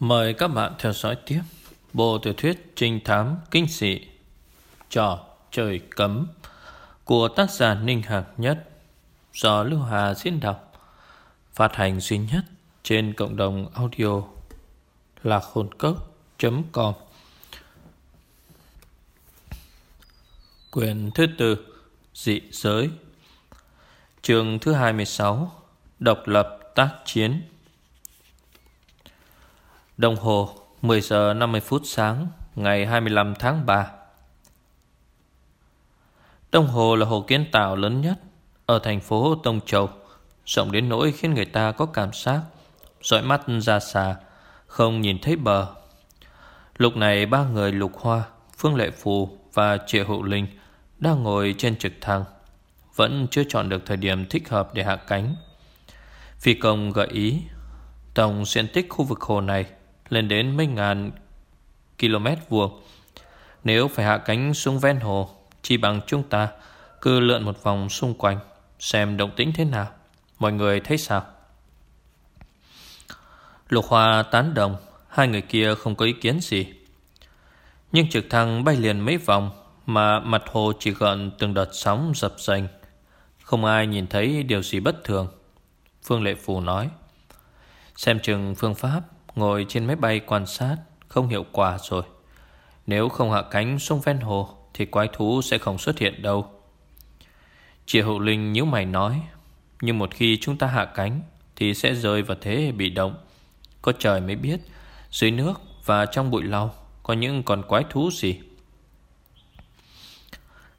Mời các bạn theo dõi tiếp Bộ tiểu thuyết trinh thám kinh dị, Trò trời cấm, Của tác giả Ninh Hạc Nhất, Do Lưu Hà diễn đọc, Phát hành duy nhất Trên cộng đồng audio Lạc hồn cốc.com Quyền thứ tư, Dị giới Trường thứ 26 Độc lập tác chiến. Đồng hồ 10 giờ 50 phút sáng, Ngày 25 tháng 3 Đồng hồ là hồ kiến tạo lớn nhất Ở thành phố Tông Châu, Rộng đến nỗi khiến người ta có cảm giác dõi mắt ra xa, Không nhìn thấy bờ. Lúc này, ba người Lục Hoa, Phương Lệ Phù và Triệu Hữu Linh Đang ngồi trên trực thăng, Vẫn chưa chọn được thời điểm thích hợp để hạ cánh. Phi công gợi ý, Tổng diện tích khu vực hồ này lên đến mấy ngàn km vuông. Nếu phải hạ cánh xuống ven hồ, chỉ bằng chúng ta cứ lượn một vòng xung quanh, xem động tĩnh thế nào. Mọi người thấy sao? Lục Hoa tán đồng, hai người kia không có ý kiến gì. Nhưng trực thăng bay liền mấy vòng mà mặt hồ chỉ gợn từng đợt sóng dập dành. Không ai nhìn thấy điều gì bất thường. Phương Lệ Phù nói. Xem chừng phương pháp Ngồi trên máy bay quan sát, Không hiệu quả rồi. Nếu không hạ cánh xuống ven hồ, Thì quái thú sẽ không xuất hiện đâu. Chị Hậu Linh nhíu mày nói, Nhưng một khi chúng ta hạ cánh, Thì sẽ rơi vào thế bị động. Có trời mới biết, Dưới nước và trong bụi lau, Có những con quái thú gì?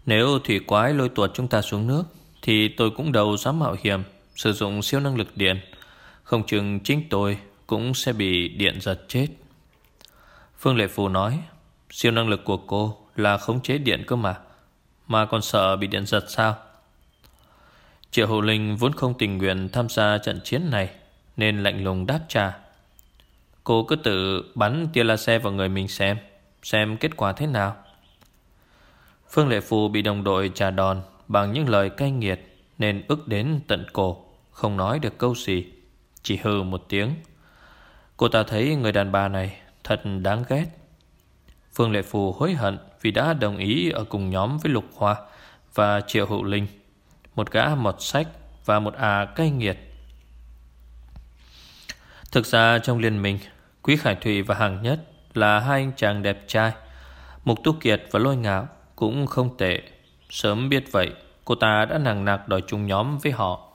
Nếu thủy quái lôi tuột chúng ta xuống nước, Thì tôi cũng đầu dám mạo hiểm, Sử dụng siêu năng lực điện. Không chừng chính tôi cũng sẽ bị điện giật chết. Phương Lệ Phù nói, siêu năng lực của cô là khống chế điện cơ mà, mà còn sợ bị điện giật sao? Triệu Hữu Linh vốn không tình nguyện tham gia trận chiến này, nên lạnh lùng đáp trả. Cô cứ tự bắn tia laser vào người mình xem, xem kết quả thế nào. Phương Lệ Phù bị đồng đội trả đòn bằng những lời cay nghiệt nên ức đến tận cổ, không nói được câu gì, chỉ hừ một tiếng Cô ta thấy người đàn bà này thật đáng ghét. Phương Lệ Phù hối hận vì đã đồng ý ở cùng nhóm với Lục Hoa và Triệu Hữu Linh. Một gã mọt sách và một à cay nghiệt. Thực ra trong liên minh, Quý Khải Thụy và Hàng Nhất là hai anh chàng đẹp trai. Mục Tu Kiệt và Lôi Ngạo cũng không tệ. Sớm biết vậy, cô ta đã nặng nặc đòi chung nhóm với họ.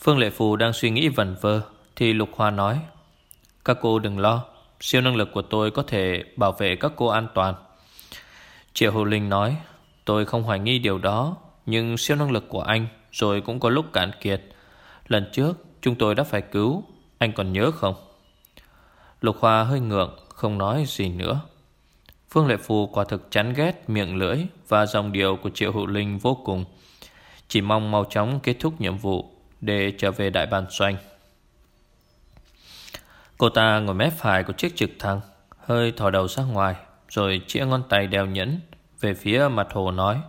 Phương Lệ Phù đang suy nghĩ vẩn vơ thì Lục Hoa nói các cô đừng lo, Siêu năng lực của tôi có thể bảo vệ các cô an toàn. Triệu Hồ Linh nói, Tôi không hoài nghi điều đó, Nhưng siêu năng lực của anh Rồi cũng có lúc cạn kiệt. Lần trước, chúng tôi đã phải cứu, Anh còn nhớ không? Lục Hoa hơi ngượng, Không nói gì nữa. Phương Lệ Phù quả thực chán ghét miệng lưỡi Và dòng điều của Triệu Hữu Linh vô cùng. Chỉ mong mau chóng kết thúc nhiệm vụ Để trở về đại bản doanh. Cô ta ngồi mép phải của chiếc trực thăng, Hơi thò đầu ra ngoài, Rồi chĩa ngón tay đeo nhẫn Về phía mặt hồ nói,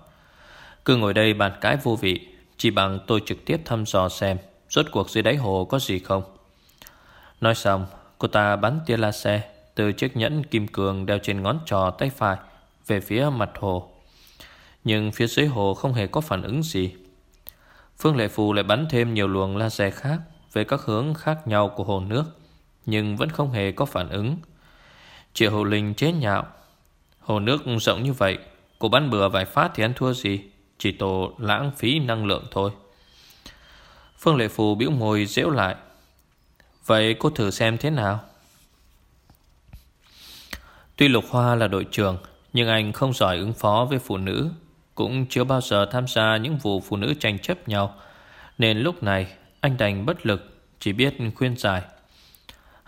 Cứ ngồi đây bàn cãi vô vị, Chỉ bằng tôi trực tiếp thăm dò xem, Rốt cuộc dưới đáy hồ có gì không? Nói xong, Cô ta bắn tia laser Từ chiếc nhẫn kim cương đeo trên ngón trò tay phải Về phía mặt hồ. Nhưng phía dưới hồ không hề có phản ứng gì. Phương Lệ Phù lại bắn thêm nhiều luồng laser khác Về các hướng khác nhau của hồ nước nhưng vẫn không hề có phản ứng. Triệu hồ Linh chế nhạo. Hồ nước rộng như vậy, cô bắn bừa vài phát thì ăn thua gì, chỉ tổ lãng phí năng lượng thôi. Phương Lệ Phù biểu môi dễu lại. Vậy cô thử xem thế nào? Tuy Lục Hoa là đội trưởng, nhưng anh không giỏi ứng phó với phụ nữ, cũng chưa bao giờ tham gia những vụ phụ nữ tranh chấp nhau, nên lúc này anh đành bất lực, chỉ biết khuyên giải.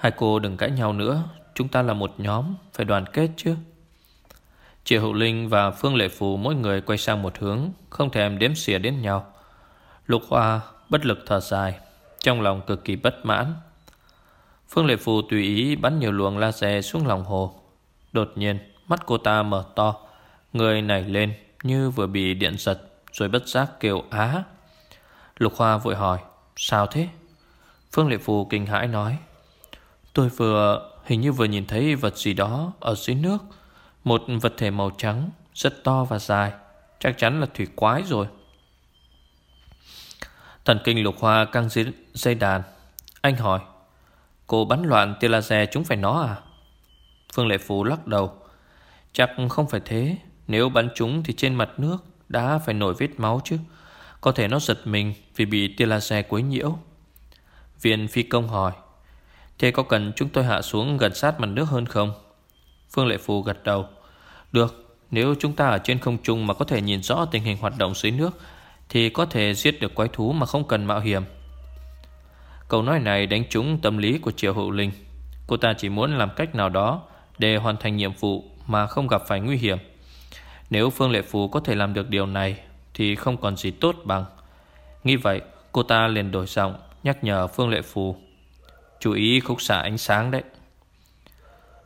Hai cô đừng cãi nhau nữa, Chúng ta là một nhóm, Phải đoàn kết chứ. Triệu Hữu Linh và Phương Lệ Phù Mỗi người quay sang một hướng, Không thèm đếm xỉa đến nhau. Lục Hoa bất lực thở dài, Trong lòng cực kỳ bất mãn. Phương Lệ Phù tùy ý bắn nhiều luồng laser xuống lòng hồ. Đột nhiên, mắt cô ta mở to, Người nảy lên như vừa bị điện giật, Rồi bất giác kêu á. Lục Hoa vội hỏi, Sao thế? Phương Lệ Phù kinh hãi nói Tôi vừa hình như vừa nhìn thấy vật gì đó ở dưới nước, Một vật thể màu trắng, Rất to và dài. Chắc chắn là thủy quái rồi. Thần kinh lục hoa căng dưới dây đàn. Anh hỏi, Cô bắn loạn tia laser chúng phải nó à? Phương Lệ Phú lắc đầu, Chắc không phải thế. Nếu bắn chúng thì trên mặt nước Đã phải nổi vết máu chứ. Có thể nó giật mình vì bị tia laser quấy nhiễu. Viên phi công hỏi Thế có cần chúng tôi hạ xuống gần sát mặt nước hơn không? Phương Lệ Phù gật đầu. Được, nếu chúng ta ở trên không trung mà có thể nhìn rõ tình hình hoạt động dưới nước Thì có thể giết được quái thú mà không cần mạo hiểm. Câu nói này đánh trúng tâm lý của Triệu Hữu Linh. Cô ta chỉ muốn làm cách nào đó Để hoàn thành nhiệm vụ mà không gặp phải nguy hiểm. Nếu Phương Lệ Phù có thể làm được điều này Thì không còn gì tốt bằng. Nghĩ vậy cô ta liền đổi giọng Nhắc nhở Phương Lệ Phù. Chú ý khúc xạ ánh sáng đấy.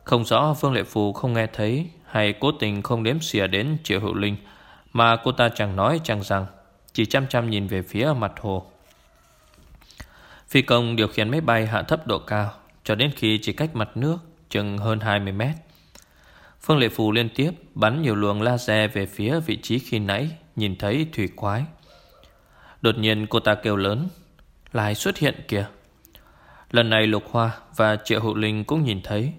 Không rõ Phương Lệ Phù không nghe thấy Hay cố tình không đếm xỉa đến Triệu Hữu Linh, Mà cô ta chẳng nói chẳng rằng, Chỉ chăm chăm nhìn về phía mặt hồ. Phi công điều khiển máy bay hạ thấp độ cao, Cho đến khi chỉ cách mặt nước Chừng hơn 20 mét. Phương Lệ Phù liên tiếp Bắn nhiều luồng laser về phía vị trí khi nãy, Nhìn thấy thủy quái. Đột nhiên cô ta kêu lớn, Lại xuất hiện kìa. Lần này Lục Hoa và Triệu Hữu Linh cũng nhìn thấy.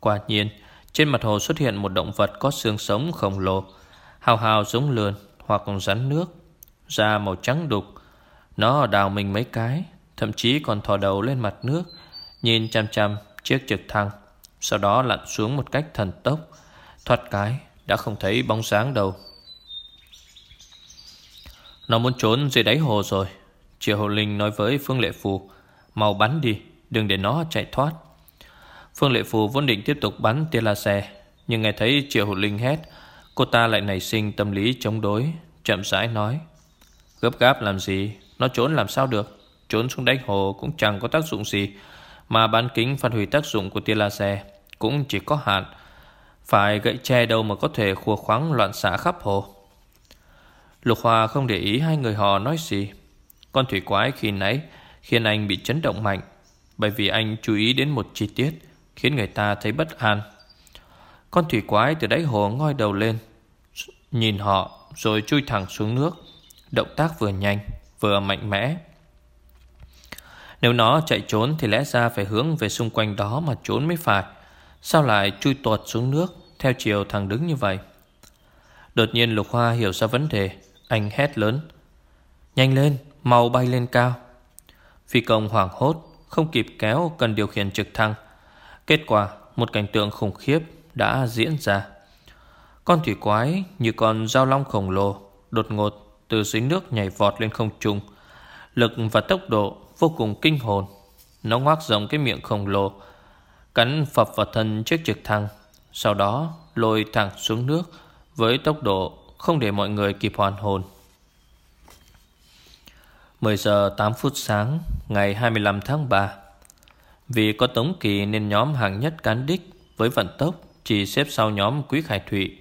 Quả nhiên, Trên mặt hồ xuất hiện một động vật có xương sống khổng lồ, Hào hào giống lườn Hoặc rắn nước, Da màu trắng đục. Nó đào mình mấy cái, Thậm chí còn thò đầu lên mặt nước, Nhìn chăm chăm chiếc trực thăng, Sau đó lặn xuống một cách thần tốc, Thoát cái, Đã không thấy bóng sáng đâu. Nó muốn trốn dưới đáy hồ rồi, Triệu Hồ Linh nói với Phương Lệ Phù, Mau bắn đi. Đừng để nó chạy thoát. Phương Lệ Phù vốn định tiếp tục bắn tia laser, Nhưng nghe thấy Triệu Hữu Linh hét, Cô ta lại nảy sinh tâm lý chống đối, Chậm rãi nói, Gấp gáp làm gì? Nó trốn làm sao được? Trốn xuống đáy hồ cũng chẳng có tác dụng gì, Mà bán kính phát huy tác dụng của tia laser Cũng chỉ có hạn. Phải gậy tre đâu mà có thể khua khoáng loạn xạ khắp hồ. Lục Hòa không để ý hai người họ nói gì. Con thủy quái khi nãy Khiến anh bị chấn động mạnh bởi vì anh chú ý đến một chi tiết Khiến người ta thấy bất an. Con thủy quái từ đáy hồ ngoi đầu lên Nhìn họ Rồi chui thẳng xuống nước. Động tác vừa nhanh vừa mạnh mẽ. Nếu nó chạy trốn Thì lẽ ra phải hướng về xung quanh đó Mà trốn mới phải. Sao lại chui tuột xuống nước Theo chiều thẳng đứng như vậy? Đột nhiên Lục Hoa hiểu ra vấn đề. Anh hét lớn. Nhanh lên, mau bay lên cao. Phi công hoảng hốt không kịp kéo cần điều khiển trực thăng. Kết quả, một cảnh tượng khủng khiếp Đã diễn ra. Con thủy quái như con dao long khổng lồ Đột ngột từ dưới nước nhảy vọt lên không trung. Lực và tốc độ vô cùng kinh hồn. Nó ngoác rộng cái miệng khổng lồ, Cắn phập vào thân chiếc trực thăng, Sau đó lôi thẳng xuống nước Với tốc độ không để mọi người kịp hoàn hồn. 10 giờ 8 phút sáng, ngày 25 tháng 3 Vì có Tống Kỳ nên nhóm hàng nhất cán đích với vận tốc chỉ xếp sau nhóm Quý Khải Thụy.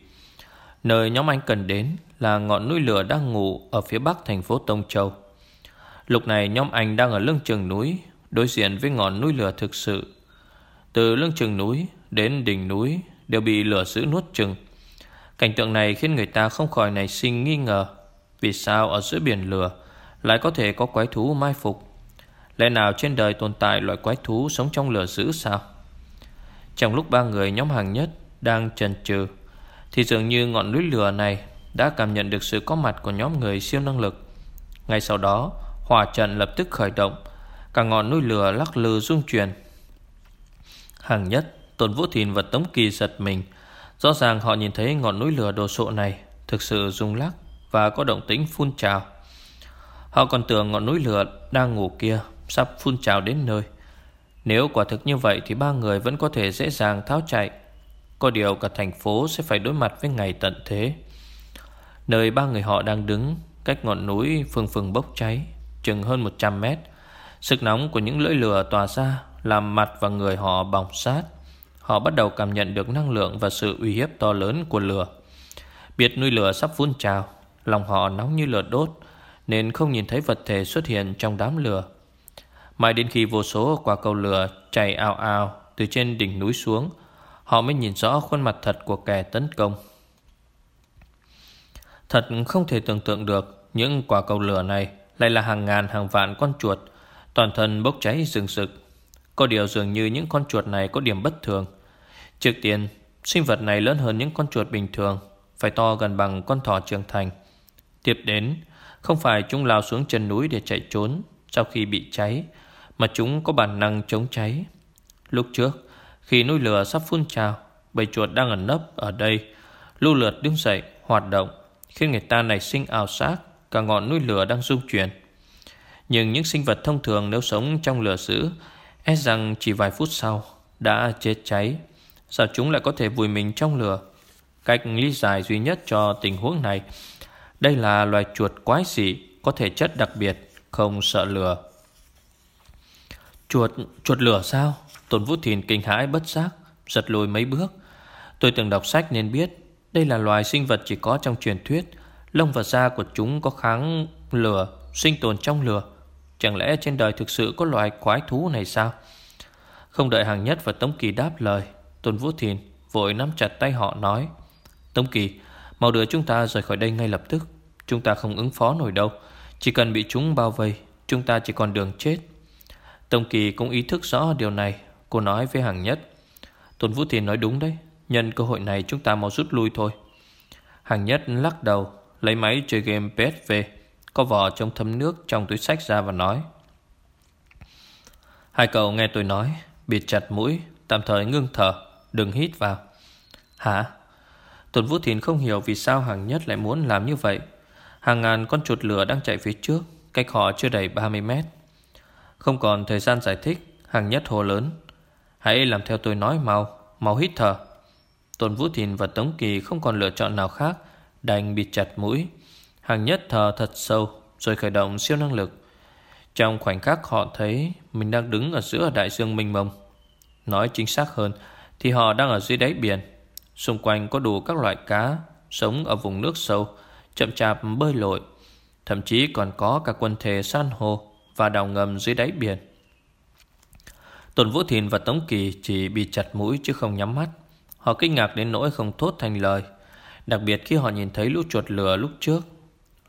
Nơi nhóm anh cần đến là ngọn núi lửa đang ngủ ở phía bắc thành phố Tông Châu. Lúc này nhóm anh đang ở lưng chừng núi, đối diện với ngọn núi lửa thực sự. Từ lưng chừng núi đến đỉnh núi đều bị lửa giữ nuốt chừng. Cảnh tượng này khiến người ta không khỏi nảy sinh nghi ngờ vì sao ở giữa biển lửa lại có thể có quái thú mai phục. Lẽ nào trên đời tồn tại loại quái thú Sống trong lửa dữ sao? Trong lúc ba người nhóm hàng nhất Đang chần chừ, Thì dường như ngọn núi lửa này Đã cảm nhận được sự có mặt của nhóm người siêu năng lực. Ngay sau đó, Hỏa trận lập tức khởi động, Cả ngọn núi lửa lắc lư rung chuyển. Hàng nhất, Tôn Vũ Thìn và Tống Kỳ giật mình. Rõ ràng họ nhìn thấy ngọn núi lửa đồ sộ này Thực sự rung lắc Và có động tĩnh phun trào. Họ còn tưởng ngọn núi lửa đang ngủ kia Sắp phun trào đến nơi. Nếu quả thực như vậy Thì ba người vẫn có thể dễ dàng tháo chạy. Có điều cả thành phố sẽ phải đối mặt với ngày tận thế. Nơi ba người họ đang đứng, Cách ngọn núi phừng phừng bốc cháy, Chừng hơn 100 mét. Sức nóng của những lưỡi lửa tỏa ra Làm mặt và người họ bỏng sát. Họ bắt đầu cảm nhận được năng lượng Và sự uy hiếp to lớn của lửa. Biết núi lửa sắp phun trào, Lòng họ nóng như lửa đốt nên không nhìn thấy vật thể xuất hiện trong đám lửa. Mãi đến khi vô số quả cầu lửa chảy ao ao Từ trên đỉnh núi xuống, Họ mới nhìn rõ khuôn mặt thật của kẻ tấn công. Thật không thể tưởng tượng được, Những quả cầu lửa này Lại là hàng ngàn, hàng vạn con chuột, Toàn thân bốc cháy rừng rực. Có điều dường như những con chuột này có điểm bất thường. Trước tiên, Sinh vật này lớn hơn những con chuột bình thường, Phải to gần bằng con thỏ trưởng thành. Tiếp đến không phải chúng lao xuống chân núi để chạy trốn Sau khi bị cháy, Mà chúng có bản năng chống cháy. Lúc trước, Khi núi lửa sắp phun trào, Bầy chuột đang ẩn nấp ở đây Lưu lượt đứng dậy, hoạt động, Khiến người ta nảy sinh ảo giác, Cả ngọn núi lửa đang rung chuyển. Nhưng những sinh vật thông thường nếu sống trong lửa dữ E rằng chỉ vài phút sau Đã chết cháy, Sao chúng lại có thể vùi mình trong lửa? Cách lý giải duy nhất cho tình huống này đây là loài chuột quái dị Có thể chất đặc biệt Không sợ lửa Chuột, chuột lửa sao? Tôn Vũ Thìn kinh hãi bất giác Giật lùi mấy bước. Tôi từng đọc sách nên biết Đây là loài sinh vật chỉ có trong truyền thuyết. Lông và da của chúng có kháng lửa Sinh tồn trong lửa. Chẳng lẽ trên đời thực sự có loài quái thú này sao? Không đợi hàng nhất và Tống Kỳ đáp lời Tôn Vũ Thìn vội nắm chặt tay họ nói Tống Kỳ Mau đưa chúng ta rời khỏi đây ngay lập tức. Chúng ta không ứng phó nổi đâu. Chỉ cần bị chúng bao vây, Chúng ta chỉ còn đường chết. Tông Kỳ cũng ý thức rõ điều này. Cô nói với hàng nhất, Tôn Vũ Thiên nói đúng đấy, Nhân cơ hội này chúng ta mau rút lui thôi. Hàng nhất lắc đầu, Lấy máy chơi game PS về Có vỏ trong thấm nước trong túi sách ra và nói, Hai cậu nghe tôi nói, Bịt chặt mũi, Tạm thời ngưng thở, Đừng hít vào. Hả? Tôn Vũ Thiên không hiểu vì sao hàng nhất lại muốn làm như vậy. Hàng ngàn con chuột lửa đang chạy phía trước, Cách họ chưa đầy 30 mét. Không còn thời gian giải thích, Hàng nhất hồ lớn. Hãy làm theo tôi nói, mau Mau hít thở. Tôn Vũ Thìn và Tống Kỳ không còn lựa chọn nào khác, Đành bịt chặt mũi. Hàng nhất thở thật sâu, Rồi khởi động siêu năng lực. Trong khoảnh khắc họ thấy Mình đang đứng ở giữa đại dương mênh mông. Nói chính xác hơn, Thì họ đang ở dưới đáy biển. Xung quanh có đủ các loại cá, Sống ở vùng nước sâu. Chậm chạp bơi lội, Thậm chí còn có cả quân thể san hô Và đào ngầm dưới đáy biển. Tuần Vũ Thìn và Tống Kỳ Chỉ bị chặt mũi chứ không nhắm mắt. Họ kinh ngạc đến nỗi không thốt thành lời. Đặc biệt khi họ nhìn thấy lũ chuột lửa lúc trước.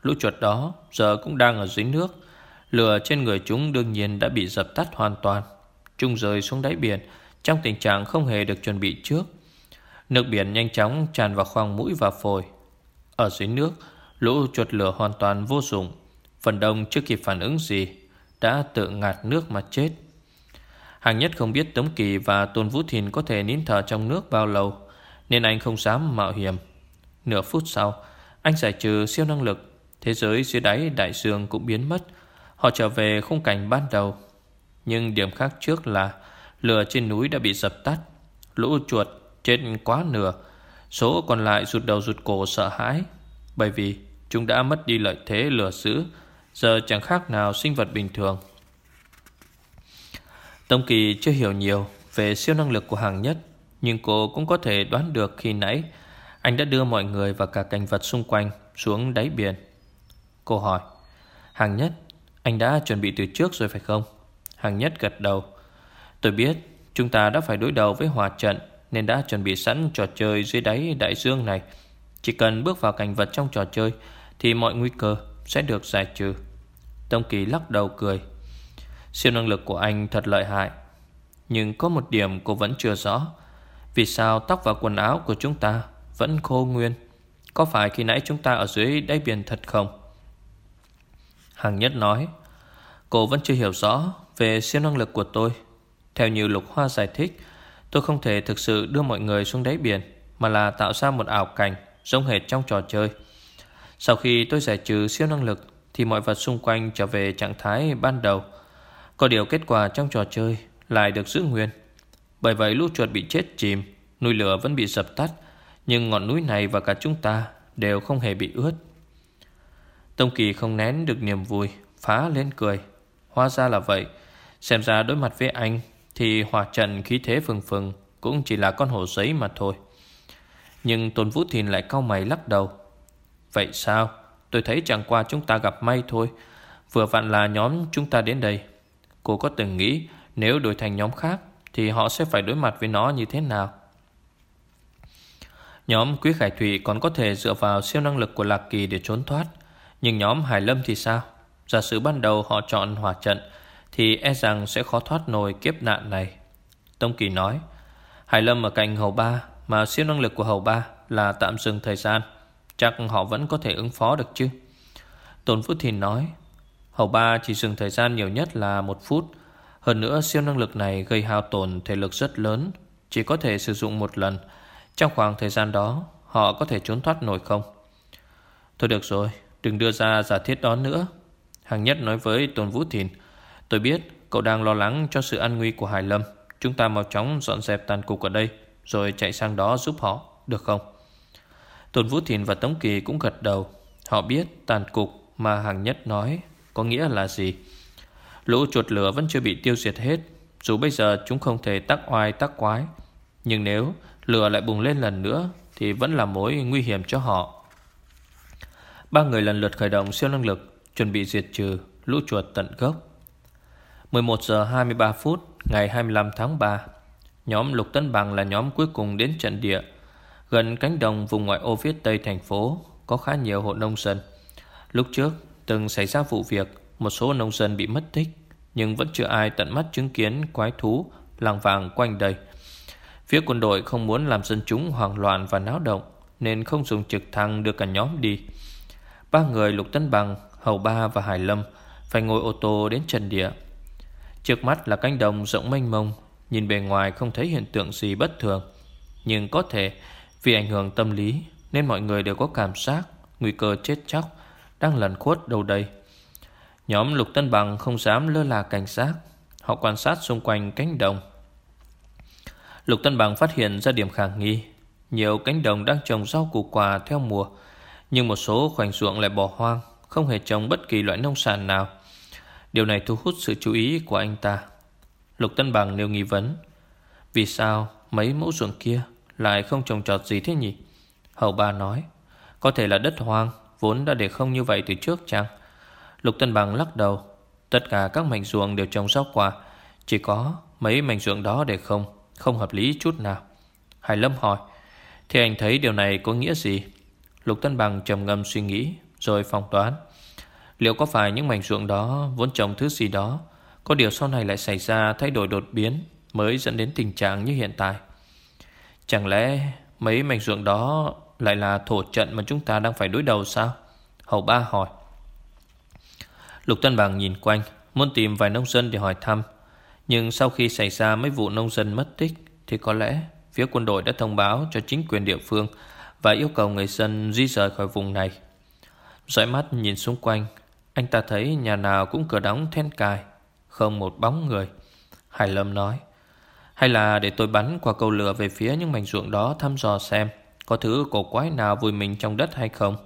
Lũ chuột đó giờ cũng đang ở dưới nước. Lửa trên người chúng đương nhiên đã bị dập tắt hoàn toàn Chúng rơi xuống đáy biển, Trong tình trạng không hề được chuẩn bị trước. Nước biển nhanh chóng tràn vào khoang mũi và phổi. Ở dưới nước Lũ chuột lửa hoàn toàn vô dụng. Phần đông chưa kịp phản ứng gì, Đã tự ngạt nước mà chết. Hàng nhất không biết Tống Kỳ và Tôn Vũ Thìn có thể nín thở trong nước bao lâu, Nên anh không dám mạo hiểm. Nửa phút sau, Anh giải trừ siêu năng lực. Thế giới dưới đáy đại dương cũng biến mất. Họ trở về khung cảnh ban đầu. Nhưng điểm khác trước là Lửa trên núi đã bị dập tắt. Lũ chuột chết quá nửa. Số còn lại rụt đầu rụt cổ sợ hãi. Bởi vì chúng đã mất đi lợi thế lừa dữ Giờ chẳng khác nào sinh vật bình thường. Tông Kỳ chưa hiểu nhiều Về siêu năng lực của hàng nhất, Nhưng cô cũng có thể đoán được khi nãy Anh đã đưa mọi người và cả cảnh vật xung quanh Xuống đáy biển. Cô hỏi Hàng nhất, Anh đã chuẩn bị từ trước rồi phải không? Hàng nhất gật đầu, Tôi biết chúng ta đã phải đối đầu với hòa trận Nên đã chuẩn bị sẵn trò chơi dưới đáy đại dương này. Chỉ cần bước vào cảnh vật trong trò chơi Thì mọi nguy cơ sẽ được giải trừ. Tông Kỳ lắc đầu cười. Siêu năng lực của anh thật lợi hại, Nhưng có một điểm cô vẫn chưa rõ. Vì sao tóc và quần áo của chúng ta Vẫn khô nguyên? Có phải khi nãy chúng ta ở dưới đáy biển thật không? Hàng nhất nói, Cô vẫn chưa hiểu rõ Về siêu năng lực của tôi. Theo như Lục Hoa giải thích, Tôi không thể thực sự đưa mọi người xuống đáy biển, Mà là tạo ra một ảo cảnh Giống hệt trong trò chơi. Sau khi tôi giải trừ siêu năng lực, Thì mọi vật xung quanh trở về trạng thái ban đầu. Có điều kết quả trong trò chơi Lại được giữ nguyên. Bởi vậy lũ chuột bị chết chìm, Núi lửa vẫn bị dập tắt, Nhưng ngọn núi này và cả chúng ta Đều không hề bị ướt. Tông Kỳ không nén được niềm vui, Phá lên cười. Hóa ra là vậy. Xem ra đối mặt với anh, Thì hòa trận khí thế phừng phừng Cũng chỉ là con hổ giấy mà thôi. Nhưng Tôn Vũ Thìn lại cau mày lắc đầu. Vậy sao? Tôi thấy chẳng qua chúng ta gặp may thôi. Vừa vặn là nhóm chúng ta đến đây. Cô có từng nghĩ nếu đổi thành nhóm khác Thì họ sẽ phải đối mặt với nó như thế nào? Nhóm Quý Khải Thủy còn có thể dựa vào siêu năng lực của Lạc Kỳ để trốn thoát. Nhưng nhóm Hải Lâm thì sao? Giả sử ban đầu họ chọn hòa trận Thì e rằng sẽ khó thoát nổi kiếp nạn này. Tông Kỳ nói, Hải Lâm ở cạnh Hầu Ba mà siêu năng lực của Hầu Ba là tạm dừng thời gian. Chắc họ vẫn có thể ứng phó được chứ? Tôn Phú Thìn nói, Hầu Ba chỉ dừng thời gian nhiều nhất là một phút. Hơn nữa, siêu năng lực này gây hao tổn thể lực rất lớn, Chỉ có thể sử dụng một lần. Trong khoảng thời gian đó, Họ có thể trốn thoát nổi không? Thôi được rồi, Đừng đưa ra giả thiết đó nữa. Hàng nhất nói với Tôn Vũ Thìn, Tôi biết cậu đang lo lắng cho sự an nguy của Hải Lâm. Chúng ta mau chóng dọn dẹp tàn cục ở đây. Rồi chạy sang đó giúp họ, Được không? Tôn Vũ Thìn và Tống Kỳ cũng gật đầu. Họ biết tàn cục mà hàng nhất nói Có nghĩa là gì. Lũ chuột lửa vẫn chưa bị tiêu diệt hết. Dù bây giờ chúng không thể tắc oai tắc quái, Nhưng nếu lửa lại bùng lên lần nữa Thì vẫn là mối nguy hiểm cho họ. Ba người lần lượt khởi động siêu năng lực, Chuẩn bị diệt trừ lũ chuột tận gốc. 11 giờ 23 phút, Ngày 25 tháng 3 Nhóm Lục tấn Bằng là nhóm cuối cùng đến trận địa Gần cánh đồng vùng ngoại ô phía tây thành phố Có khá nhiều hộ nông dân. Lúc trước từng xảy ra vụ việc Một số nông dân bị mất tích Nhưng vẫn chưa ai tận mắt chứng kiến quái thú Làng vàng quanh đây. Phía quân đội không muốn làm dân chúng hoảng loạn và náo động Nên không dùng trực thăng đưa cả nhóm đi. Ba người Lục tấn Bằng, Hầu Ba và Hải Lâm Phải ngồi ô tô đến trần địa. Trước mắt là cánh đồng rộng mênh mông Nhìn bề ngoài không thấy hiện tượng gì bất thường, Nhưng có thể vì ảnh hưởng tâm lý Nên mọi người đều có cảm giác Nguy cơ chết chóc Đang lẩn khuất đâu đây. Nhóm Lục Tân Bằng không dám lơ là cảnh giác, Họ quan sát xung quanh cánh đồng. Lục Tân Bằng phát hiện ra điểm khả nghi, Nhiều cánh đồng đang trồng rau củ quả theo mùa, Nhưng một số khoảnh ruộng lại bỏ hoang, Không hề trồng bất kỳ loại nông sản nào. Điều này thu hút sự chú ý của anh ta. Lục Tân Bằng nêu nghi vấn. Vì sao mấy mẫu ruộng kia Lại không trồng trọt gì thế nhỉ? Hậu ba nói, Có thể là đất hoang, Vốn đã để không như vậy từ trước chăng? Lục Tân Bằng lắc đầu, Tất cả các mảnh ruộng đều trồng rau quả, Chỉ có mấy mảnh ruộng đó để không Không hợp lý chút nào. Hải Lâm hỏi Thì anh thấy điều này có nghĩa gì? Lục Tân Bằng trầm ngâm suy nghĩ, Rồi phỏng đoán, Liệu có phải những mảnh ruộng đó vốn trồng thứ gì đó có điều sau này lại xảy ra thay đổi đột biến Mới dẫn đến tình trạng như hiện tại. Chẳng lẽ mấy mảnh ruộng đó lại là thổ trận mà chúng ta đang phải đối đầu sao? Hầu ba hỏi. Lục Tân Bằng nhìn quanh, Muốn tìm vài nông dân để hỏi thăm. Nhưng sau khi xảy ra mấy vụ nông dân mất tích, Thì có lẽ phía quân đội đã thông báo cho chính quyền địa phương Và yêu cầu người dân di rời khỏi vùng này. Dõi mắt nhìn xung quanh, anh ta thấy nhà nào cũng cửa đóng then cài. Không một bóng người. Hải Lâm nói, Hay là để tôi bắn qua cầu lửa về phía những mảnh ruộng đó thăm dò xem, Có thứ cổ quái nào vùi mình trong đất hay không?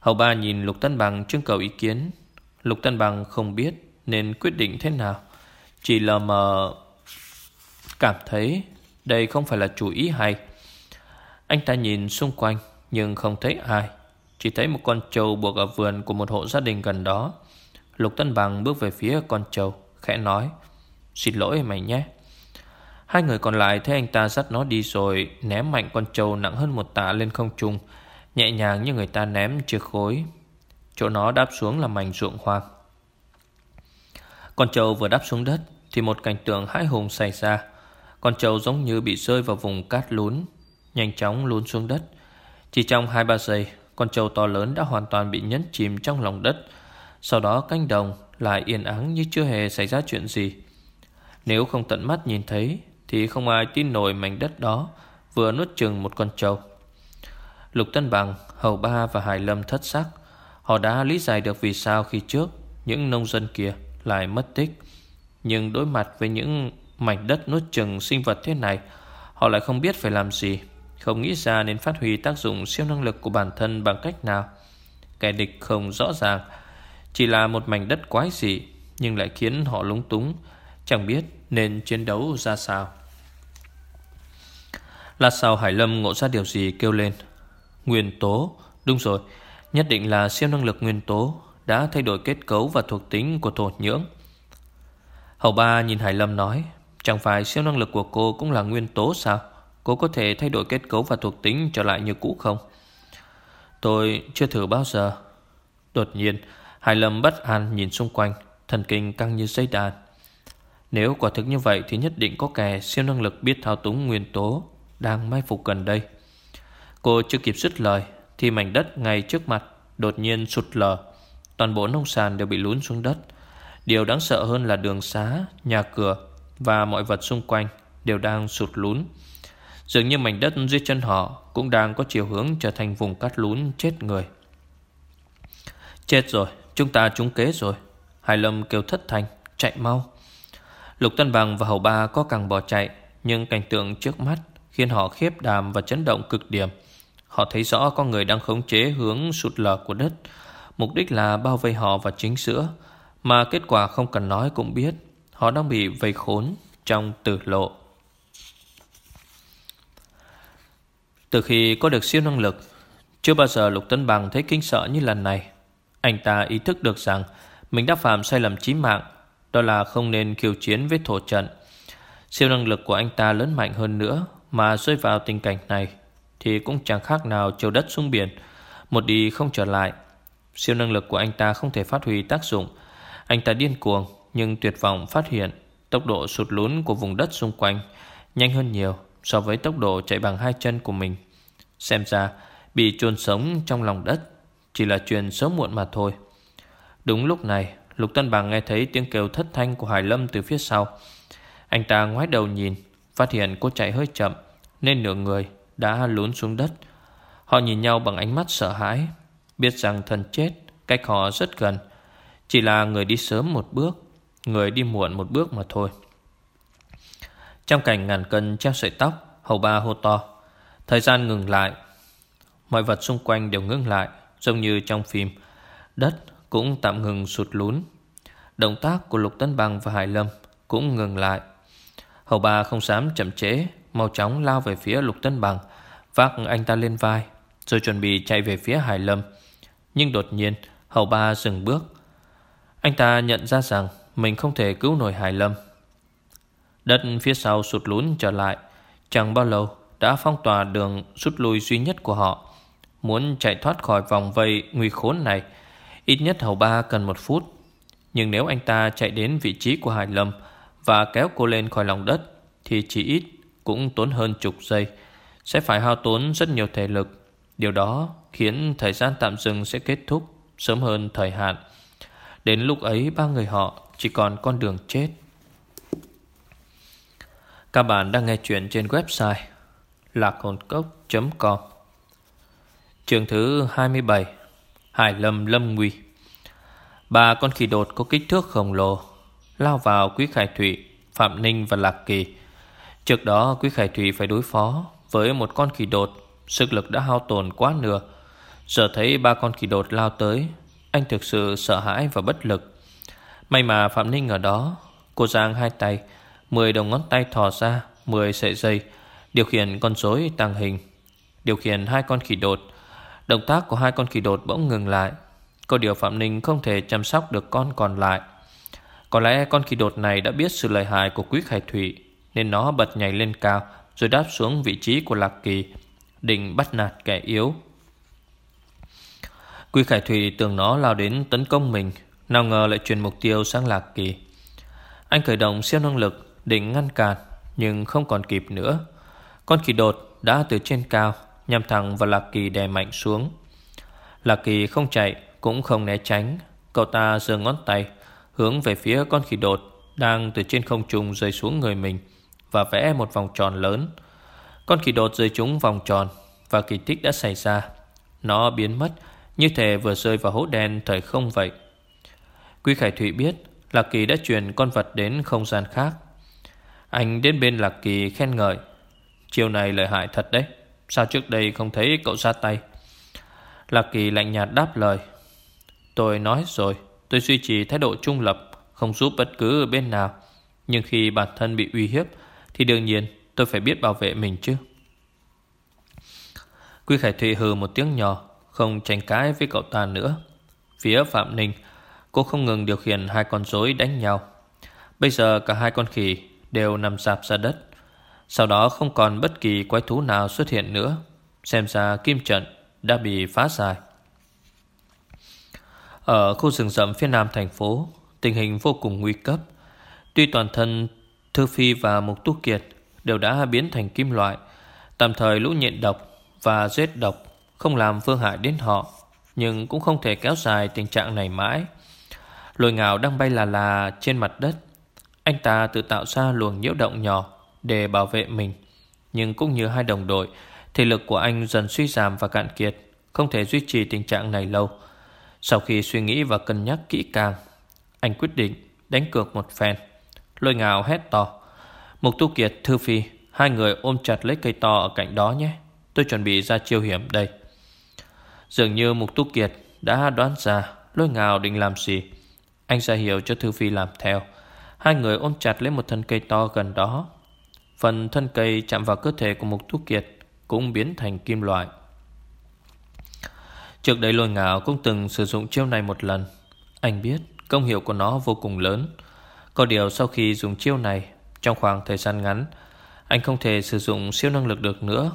Hầu ba nhìn Lục Tân Bằng trưng cầu ý kiến. Lục Tân Bằng không biết Nên quyết định thế nào, Chỉ là mờ Cảm thấy đây không phải là chủ ý hay. Anh ta nhìn xung quanh Nhưng không thấy ai, chỉ thấy một con trâu buộc ở vườn của một hộ gia đình gần đó. Lục Tân Bằng bước về phía con trâu, Khẽ nói, Xin lỗi mày nhé. Hai người còn lại thấy anh ta dắt nó đi rồi, Ném mạnh con trâu nặng hơn một tạ lên không trung, Nhẹ nhàng như người ta ném chiếc khối. Chỗ nó đáp xuống là mảnh ruộng hoang Con trâu vừa đáp xuống đất Thì một cảnh tượng hãi hùng xảy ra. Con trâu giống như bị rơi vào vùng cát lún, Nhanh chóng lún xuống đất. Chỉ trong 2-3 giây, con trâu to lớn đã hoàn toàn bị nhấn chìm trong lòng đất. Sau đó cánh đồng lại yên ắng như chưa hề xảy ra chuyện gì. Nếu không tận mắt nhìn thấy Thì không ai tin nổi mảnh đất đó Vừa nuốt chừng một con trâu. Lục Tân Bằng, Hầu Ba và Hải Lâm thất sắc. Họ đã lý giải được vì sao khi trước Những nông dân kia lại mất tích. Nhưng đối mặt với những mảnh đất nuốt chừng sinh vật thế này Họ lại không biết phải làm gì không nghĩ ra nên phát huy tác dụng siêu năng lực của bản thân bằng cách nào. Kẻ địch không rõ ràng chỉ là một mảnh đất quái dị, Nhưng lại khiến họ lúng túng, Chẳng biết nên chiến đấu ra sao. Lát sau Hải Lâm ngộ ra điều gì kêu lên. Nguyên tố, Đúng rồi, Nhất định là siêu năng lực nguyên tố Đã thay đổi kết cấu và thuộc tính của thổ nhưỡng. Hậu ba nhìn Hải Lâm nói, Chẳng phải siêu năng lực của cô cũng là nguyên tố sao? Cô có thể thay đổi kết cấu và thuộc tính trở lại như cũ không? Tôi chưa thử bao giờ. Đột nhiên Hải Lâm bất an nhìn xung quanh Thần kinh căng như dây đàn. Nếu quả thực như vậy Thì nhất định có kẻ siêu năng lực biết thao túng nguyên tố Đang mai phục gần đây. Cô chưa kịp dứt lời Thì mảnh đất ngay trước mặt Đột nhiên sụt lở. Toàn bộ nông sản đều bị lún xuống đất. Điều đáng sợ hơn là đường xá, nhà cửa Và mọi vật xung quanh Đều đang sụt lún. Dường như mảnh đất dưới chân họ Cũng đang có chiều hướng trở thành vùng cát lún chết người. Chết rồi Chúng ta trúng kế rồi. Hải Lâm kêu thất thành Chạy mau. Lục Tân Bằng và hậu Ba có càng bỏ chạy, Nhưng cảnh tượng trước mắt Khiến họ khiếp đàm và chấn động cực điểm. Họ thấy rõ có người đang khống chế hướng sụt lở của đất. Mục đích là bao vây họ và chính sữa, Mà kết quả không cần nói cũng biết, Họ đang bị vây khốn trong tử lộ. Từ khi có được siêu năng lực, Chưa bao giờ Lục Tân Bằng thấy kinh sợ như lần này. Anh ta ý thức được rằng Mình đã phạm sai lầm chí mạng, Đó là không nên khiêu chiến với thổ trận. Siêu năng lực của anh ta lớn mạnh hơn nữa Mà rơi vào tình cảnh này Thì cũng chẳng khác nào trầu đất xuống biển. Một đi không trở lại, Siêu năng lực của anh ta không thể phát huy tác dụng. Anh ta điên cuồng Nhưng tuyệt vọng phát hiện Tốc độ sụt lún của vùng đất xung quanh Nhanh hơn nhiều so với tốc độ chạy bằng hai chân của mình. Xem ra bị chôn sống trong lòng đất chỉ là chuyện sớm muộn mà thôi. Đúng lúc này, Lục Tân Bằng nghe thấy tiếng kêu thất thanh của Hải Lâm từ phía sau. Anh ta ngoái đầu nhìn, phát hiện cô chạy hơi chậm nên nửa người đã lún xuống đất. Họ nhìn nhau bằng ánh mắt sợ hãi, biết rằng thần chết cách họ rất gần. Chỉ là người đi sớm một bước, người đi muộn một bước mà thôi. Trong cảnh ngàn cân treo sợi tóc Hầu ba hô to Thời gian ngừng lại Mọi vật xung quanh đều ngưng lại Giống như trong phim. Đất cũng tạm ngừng sụt lún. Động tác của Lục Tấn Bằng và Hải Lâm Cũng ngừng lại. Hầu ba không dám chậm chế Mau chóng lao về phía Lục Tấn Bằng, Vác anh ta lên vai, Rồi chuẩn bị chạy về phía Hải Lâm. Nhưng đột nhiên, Hầu ba dừng bước. Anh ta nhận ra rằng Mình không thể cứu nổi Hải Lâm. Đất phía sau sụt lún trở lại, Chẳng bao lâu đã phong tỏa đường rút lui duy nhất của họ. Muốn chạy thoát khỏi vòng vây nguy khốn này. Ít nhất hầu ba cần một phút. Nhưng nếu anh ta chạy đến vị trí của Hải Lâm Và kéo cô lên khỏi lòng đất, Thì chỉ ít cũng tốn hơn chục giây. Sẽ phải hao tốn rất nhiều thể lực. Điều đó khiến thời gian tạm dừng sẽ kết thúc Sớm hơn thời hạn. Đến lúc ấy, ba người họ chỉ còn con đường chết. Các bạn đang nghe chuyện trên website lạc hồn cốc.com Trường thứ 27 Hải Lâm Lâm Nguy. Ba con khỉ đột có kích thước khổng lồ, Lao vào Quý Khải Thụy, Phạm Ninh và Lạc Kỳ. Trước đó, Quý Khải Thụy phải đối phó Với một con khỉ đột, Sức lực đã hao tổn quá nửa. Giờ thấy ba con khỉ đột lao tới, Anh thực sự sợ hãi và bất lực. May mà Phạm Ninh ở đó, Cô giang hai tay 10 đầu ngón tay thò ra 10 sợi dây, Điều khiển con rối tàng hình. Điều khiển hai con khỉ đột Động tác của hai con khỉ đột bỗng ngừng lại. Có điều Phạm Ninh không thể chăm sóc được con còn lại. Có lẽ con khỉ đột này đã biết sự lợi hại của quý khải thủy Nên nó bật nhảy lên cao, Rồi đáp xuống vị trí của Lạc Kỳ, Định bắt nạt kẻ yếu. Quý khải thủy tưởng nó lao đến tấn công mình, Nào ngờ lại chuyển mục tiêu sang Lạc Kỳ. Anh khởi động siêu năng lực, định ngăn cản, nhưng không còn kịp nữa. Con kỳ đột đã từ trên cao nhằm thẳng vào Lạc Kỳ đè mạnh xuống. Lạc Kỳ không chạy cũng không né tránh, cậu ta giơ ngón tay hướng về phía con khỉ đột đang từ trên không trung rơi xuống người mình và vẽ một vòng tròn lớn. Con khỉ đột rơi trúng vòng tròn và kỳ tích đã xảy ra. Nó biến mất như thể vừa rơi vào hố đen thời không vậy. Quy Khải Thụy biết Lạc Kỳ đã chuyển con vật đến không gian khác anh đến bên Lạc Kỳ khen ngợi Chiều này lợi hại thật đấy Sao trước đây không thấy cậu ra tay? Lạc Kỳ lạnh nhạt đáp lời. Tôi nói rồi, Tôi duy trì thái độ trung lập, Không giúp bất cứ bên nào. Nhưng khi bản thân bị uy hiếp, Thì đương nhiên tôi phải biết bảo vệ mình chứ. Quy Khải Thụy hừ một tiếng nhỏ, Không tranh cãi với cậu ta nữa. Phía Phạm Ninh, Cô không ngừng điều khiển hai con rối đánh nhau. Bây giờ cả hai con khỉ đều nằm sạp ra đất. Sau đó không còn bất kỳ quái thú nào xuất hiện nữa. Xem ra kim trận đã bị phá giải. Ở khu rừng rậm phía nam thành phố, tình hình vô cùng nguy cấp. Tuy toàn thân Thư Phi và Mục Túc Kiệt đều đã biến thành kim loại, tạm thời lũ nhện độc và rết độc không làm phương hại đến họ, nhưng cũng không thể kéo dài tình trạng này mãi. Lôi ngào đang bay là là trên mặt đất. Anh ta tự tạo ra luồng nhiễu động nhỏ để bảo vệ mình. Nhưng cũng như hai đồng đội, thể lực của anh dần suy giảm và cạn kiệt, không thể duy trì tình trạng này lâu. Sau khi suy nghĩ và cân nhắc kỹ càng, anh quyết định đánh cược một phen. Lôi ngào hét to. Mục Tu Kiệt, Thư Phi, hai người ôm chặt lấy cây to ở cạnh đó nhé. Tôi chuẩn bị ra chiêu hiểm đây. Dường như Mục Tu Kiệt đã đoán ra lôi ngào định làm gì. Anh ra hiểu cho Thư Phi làm theo. Hai người ôm chặt lấy một thân cây to gần đó. Phần thân cây chạm vào cơ thể của Mục Tu Kiệt cũng biến thành kim loại. Trước đây lôi ngạo cũng từng sử dụng chiêu này một lần. Anh biết công hiệu của nó vô cùng lớn. Có điều sau khi dùng chiêu này, trong khoảng thời gian ngắn, anh không thể sử dụng siêu năng lực được nữa.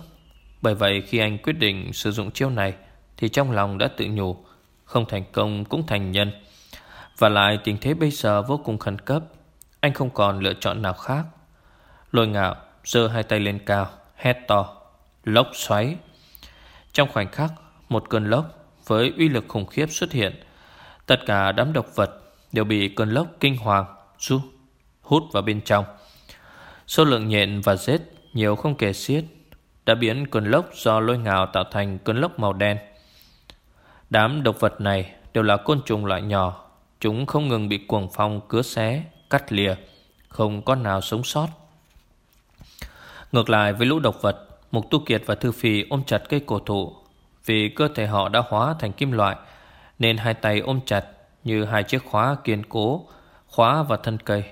Bởi vậy khi anh quyết định sử dụng chiêu này, thì trong lòng đã tự nhủ, không thành công cũng thành nhân. Và lại tình thế bây giờ vô cùng khẩn cấp, anh không còn lựa chọn nào khác. Lôi ngạo giơ hai tay lên cao, hét to, lốc xoáy. Trong khoảnh khắc, một cơn lốc với uy lực khủng khiếp xuất hiện. Tất cả đám độc vật đều bị cơn lốc kinh hoàng du hút vào bên trong. Số lượng nhện và rết nhiều không kể xiết đã biến cơn lốc do lôi ngào tạo thành cơn lốc màu đen. Đám độc vật này đều là côn trùng loại nhỏ, chúng không ngừng bị cuồng phong cứa xé, cắt lìa, không có nào sống sót. Ngược lại với lũ độc vật, Mục Tu Kiệt và Thư Phi ôm chặt cây cổ thụ. Vì cơ thể họ đã hóa thành kim loại Nên hai tay ôm chặt Như hai chiếc khóa kiên cố Khóa vào thân cây.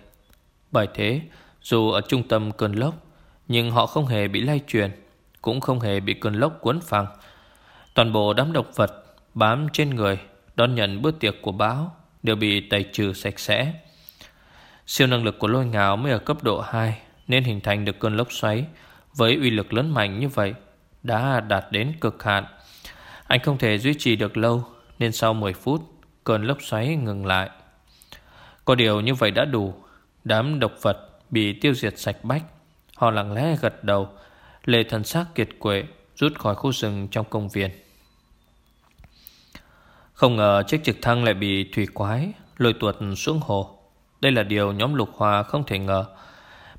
Bởi thế dù ở trung tâm cơn lốc Nhưng họ không hề bị lay truyền Cũng không hề bị cơn lốc cuốn phăng. Toàn bộ đám độc vật Bám trên người Đón nhận bữa tiệc của báo Đều bị tẩy trừ sạch sẽ. Siêu năng lực của lôi ngáo mới ở cấp độ 2 nên hình thành được cơn lốc xoáy. Với uy lực lớn mạnh như vậy, Đã đạt đến cực hạn. Anh không thể duy trì được lâu, Nên sau 10 phút, Cơn lốc xoáy ngừng lại. Có điều như vậy đã đủ. Đám độc vật bị tiêu diệt sạch bách. Họ lặng lẽ gật đầu Lệ thần xác kiệt quệ, Rút khỏi khu rừng trong công viên. Không ngờ chiếc trực thăng lại bị thủy quái, Lôi tuột xuống hồ. Đây là điều nhóm lục hòa không thể ngờ.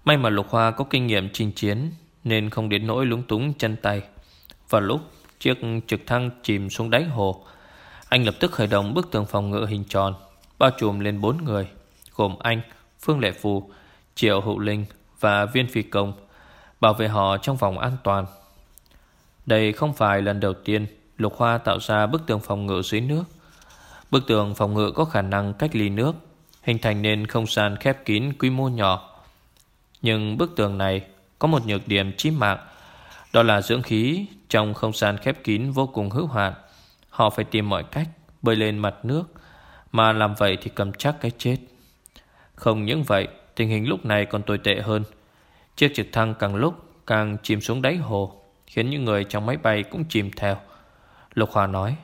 May mà lục hoa có kinh nghiệm chinh chiến Nên không đến nỗi lúng túng chân tay. Và lúc Chiếc trực thăng chìm xuống đáy hồ Anh lập tức khởi động bức tường phòng ngự hình tròn Bao trùm lên bốn người Gồm anh, Phương Lệ Phù Triệu Hữu Linh và Viên Phi Công Bảo vệ họ trong vòng an toàn. Đây không phải lần đầu tiên Lục Hoa tạo ra bức tường phòng ngự dưới nước. Bức tường phòng ngự có khả năng cách ly nước Hình thành nên không gian khép kín quy mô nhỏ. Nhưng bức tường này có một nhược điểm chí mạng. Đó là dưỡng khí trong không gian khép kín vô cùng hữu hạn. Họ phải tìm mọi cách bơi lên mặt nước, Mà làm vậy thì cầm chắc cái chết. Không những vậy, Tình hình lúc này còn tồi tệ hơn. Chiếc trực thăng càng lúc càng chìm xuống đáy hồ, Khiến những người trong máy bay cũng chìm theo. Lục Hòa nói,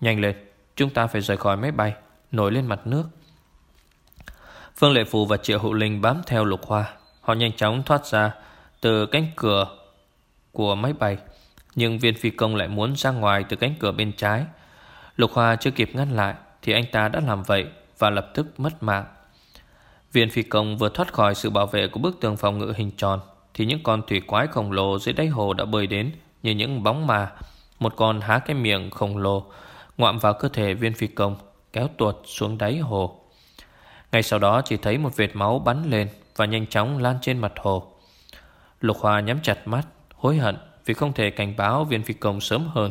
Nhanh lên, Chúng ta phải rời khỏi máy bay, Nổi lên mặt nước. Phương Lệ Phù và Triệu Hữu Linh bám theo Lục Hoa Họ nhanh chóng thoát ra Từ cánh cửa của máy bay, nhưng viên phi công lại muốn ra ngoài từ cánh cửa bên trái. Lục Hoa chưa kịp ngăn lại Thì anh ta đã làm vậy Và lập tức mất mạng. Viên phi công vừa thoát khỏi sự bảo vệ Của bức tường phòng ngự hình tròn, Thì những con thủy quái khổng lồ dưới đáy hồ đã bơi đến Như những bóng mà Một con há cái miệng khổng lồ, Ngoạm vào cơ thể viên phi công, Kéo tuột xuống đáy hồ. Ngay sau đó chỉ thấy một vệt máu bắn lên. Và nhanh chóng lan trên mặt hồ Lục Hoa nhắm chặt mắt Hối hận vì không thể cảnh báo viên phi công sớm hơn.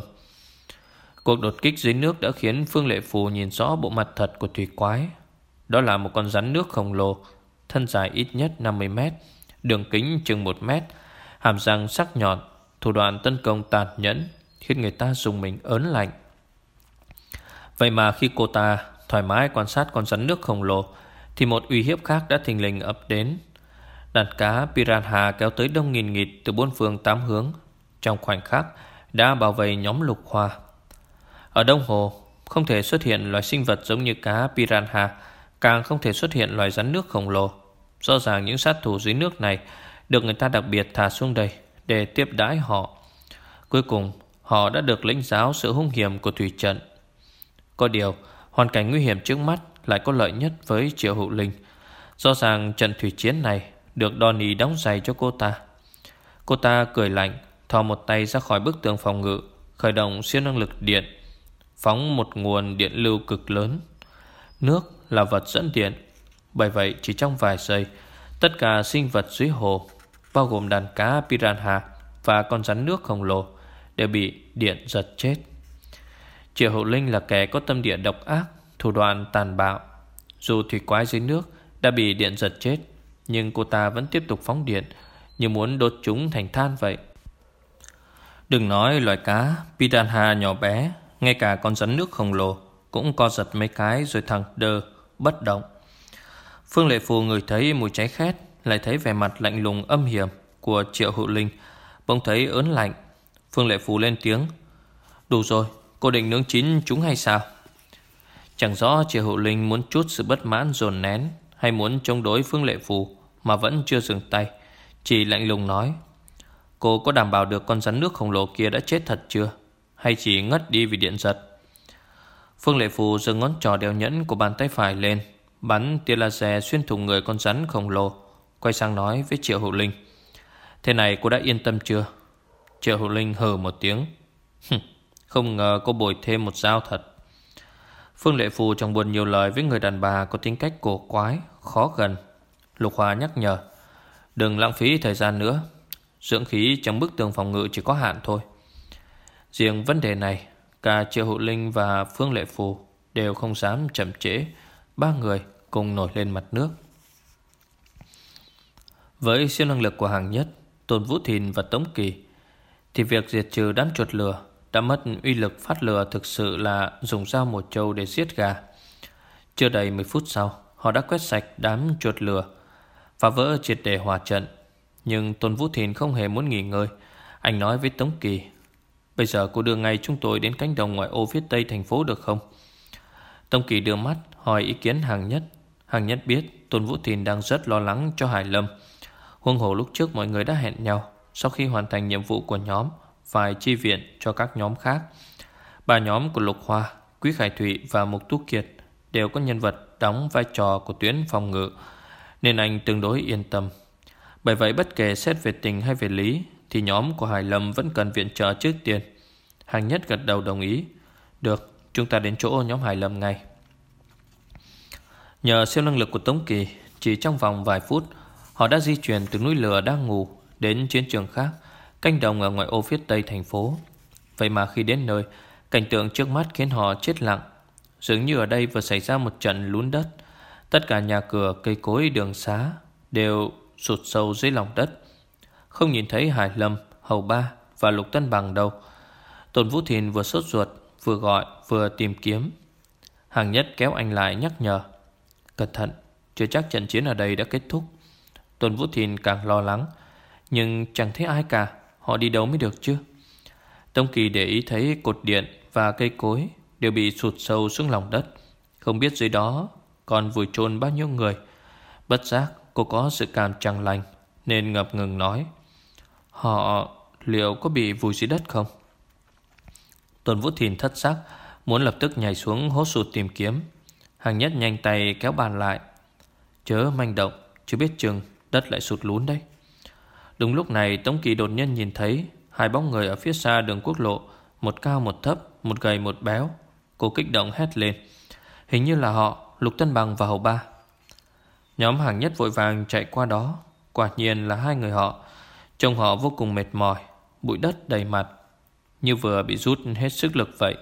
Cuộc đột kích dưới nước đã khiến Phương Lệ Phù nhìn rõ bộ mặt thật của thủy quái. Đó là một con rắn nước khổng lồ, thân dài ít nhất 50 mét, đường kính chừng 1 mét, hàm răng sắc nhọn, thủ đoạn tấn công tàn nhẫn, khiến người ta dùng mình ớn lạnh. Vậy mà khi cô ta thoải mái quan sát con rắn nước khổng lồ, thì một uy hiếp khác đã thình lình ập đến. Đàn cá piranha kéo tới đông nghìn nghịt từ bốn phương tám hướng, Trong khoảnh khắc đã bảo vệ nhóm lục hoa. Ở Đông Hồ, không thể xuất hiện loài sinh vật giống như cá piranha, Càng không thể xuất hiện loài rắn nước khổng lồ. Rõ ràng những sát thủ dưới nước này Được người ta đặc biệt thả xuống đây Để tiếp đãi họ. Cuối cùng, họ đã được lãnh giáo sự hung hiểm của thủy trận. Có điều, Hoàn cảnh nguy hiểm trước mắt lại có lợi nhất với Triệu Hữu Linh. Rõ ràng trận thủy chiến này Được Donny đóng giày cho cô ta. Cô ta cười lạnh, Thò một tay ra khỏi bức tường phòng ngự, Khởi động siêu năng lực điện, Phóng một nguồn điện lưu cực lớn. Nước là vật dẫn điện, Bởi vậy chỉ trong vài giây, Tất cả sinh vật dưới hồ, Bao gồm đàn cá, piranha Và con rắn nước khổng lồ, Đều bị điện giật chết. Triệu hậu linh là kẻ có tâm địa độc ác Thủ đoạn tàn bạo. Dù thủy quái dưới nước đã bị điện giật chết, Nhưng cô ta vẫn tiếp tục phóng điện, Như muốn đốt chúng thành than vậy. Đừng nói loài cá, Piranha nhỏ bé, Ngay cả con rắn nước khổng lồ Cũng co giật mấy cái rồi thằng đơ, Bất động. Phương Lệ Phù người thấy mùi cháy khét, Lại thấy vẻ mặt lạnh lùng âm hiểm Của Triệu Hữu Linh, Bỗng thấy ớn lạnh. Phương Lệ Phù lên tiếng, Đủ rồi, cô định nướng chín chúng hay sao? Chẳng rõ Triệu Hữu Linh muốn chút sự bất mãn, dồn nén, Hay muốn chống đối Phương Lệ Phù Mà vẫn chưa dừng tay. Chỉ lạnh lùng nói, Cô có đảm bảo được con rắn nước khổng lồ kia đã chết thật chưa? Hay chỉ ngất đi vì điện giật? Phương Lệ Phù giơ ngón trò đeo nhẫn của bàn tay phải lên, Bắn tia laser xuyên thủng người con rắn khổng lồ, Quay sang nói với Triệu Hữu Linh, Thế này cô đã yên tâm chưa? Triệu Hữu Linh hờ một tiếng Không ngờ cô bồi thêm một dao thật. Phương Lệ Phù chẳng buồn nhiều lời với người đàn bà có tính cách cổ quái, khó gần. Lục Hòa nhắc nhở, đừng lãng phí thời gian nữa. Dưỡng khí trong bức tường phòng ngự chỉ có hạn thôi. Riêng vấn đề này, cả Triệu Hữu Linh và Phương Lệ Phù đều không dám chậm trễ. Ba người cùng nổi lên mặt nước. Với siêu năng lực của hàng nhất, Tôn Vũ Thìn và Tống Kỳ, thì việc diệt trừ đám chuột lửa đã mất uy lực phát lửa thực sự là dùng dao một trâu để giết gà. Chưa đầy 10 phút sau, họ đã quét sạch đám chuột lửa, và vỡ triệt để hòa trận. Nhưng Tôn Vũ Thìn không hề muốn nghỉ ngơi. Anh nói với Tống Kỳ, bây giờ cô đưa ngay chúng tôi đến cánh đồng ngoại ô phía tây thành phố được không? Tống Kỳ đưa mắt hỏi ý kiến hàng nhất. Hàng nhất biết Tôn Vũ Thìn đang rất lo lắng cho Hải Lâm. Huông hồ lúc trước mọi người đã hẹn nhau sau khi hoàn thành nhiệm vụ của nhóm phải chi viện cho các nhóm khác. Ba nhóm của Lục Hoa, Quý Khải Thụy và Mục Tú Kiệt đều có nhân vật đóng vai trò của tuyến phòng ngự, nên anh tương đối yên tâm. Bởi vậy bất kể xét về tình hay về lý, thì nhóm của Hải Lâm vẫn cần viện trợ trước tiên. Hàng nhất gật đầu đồng ý. Được, chúng ta đến chỗ nhóm Hải Lâm ngay. Nhờ siêu năng lực của Tống Kỳ, chỉ trong vòng vài phút, họ đã di chuyển từ núi lửa đang ngủ đến chiến trường khác, Cánh đồng ở ngoài ô phía tây thành phố. Vậy mà khi đến nơi Cảnh tượng trước mắt khiến họ chết lặng. Dường như ở đây vừa xảy ra một trận lún đất. Tất cả nhà cửa, cây cối, đường xá Đều sụt sâu dưới lòng đất. Không nhìn thấy Hải Lâm, Hầu Ba và Lục Tân Bằng đâu. Tôn Vũ Thìn vừa sốt ruột Vừa gọi vừa tìm kiếm. Hàng nhất kéo anh lại nhắc nhở. Cẩn thận Chưa chắc trận chiến ở đây đã kết thúc. Tôn Vũ Thìn càng lo lắng. Nhưng chẳng thấy ai cả. Họ đi đâu mới được chứ? Tông Kỳ để ý thấy cột điện và cây cối Đều bị sụt sâu xuống lòng đất. Không biết dưới đó còn vùi chôn bao nhiêu người. Bất giác, cô có sự cảm chẳng lành, Nên ngập ngừng nói, Họ liệu có bị vùi dưới đất không? Tuần Vũ Thìn thất sắc, Muốn lập tức nhảy xuống hố sụt tìm kiếm. Hàng nhất nhanh tay kéo bàn lại, Chớ manh động Chứ biết chừng đất lại sụt lún đấy. Đúng lúc này Tống Kỳ đột nhiên nhìn thấy Hai bóng người ở phía xa đường quốc lộ Một cao một thấp, một gầy một béo. Cô kích động hét lên. Hình như là họ, Lục Tân Bằng và Hậu Ba. Nhóm hàng nhất vội vàng chạy qua đó. Quả nhiên là hai người họ. Trông họ vô cùng mệt mỏi Bụi đất đầy mặt. Như vừa bị rút hết sức lực vậy.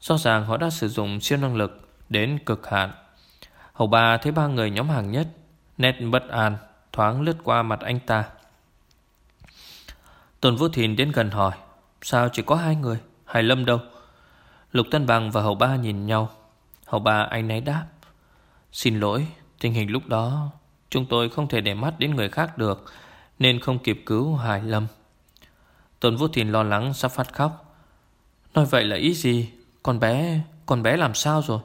Rõ ràng họ đã sử dụng siêu năng lực Đến cực hạn. Hậu ba thấy ba người nhóm hàng nhất Nét bất an Thoáng lướt qua mặt anh ta. Tôn Vũ Thìn đến gần hỏi, Sao chỉ có hai người, Hải Lâm đâu? Lục Tân Bằng và Hậu Ba nhìn nhau. Hậu Ba anh ấy đáp, Xin lỗi, Tình hình lúc đó, Chúng tôi không thể để mắt đến người khác được, Nên không kịp cứu Hải Lâm. Tôn Vũ Thìn lo lắng, sắp phát khóc. Nói vậy là ý gì? Con bé Con bé làm sao rồi?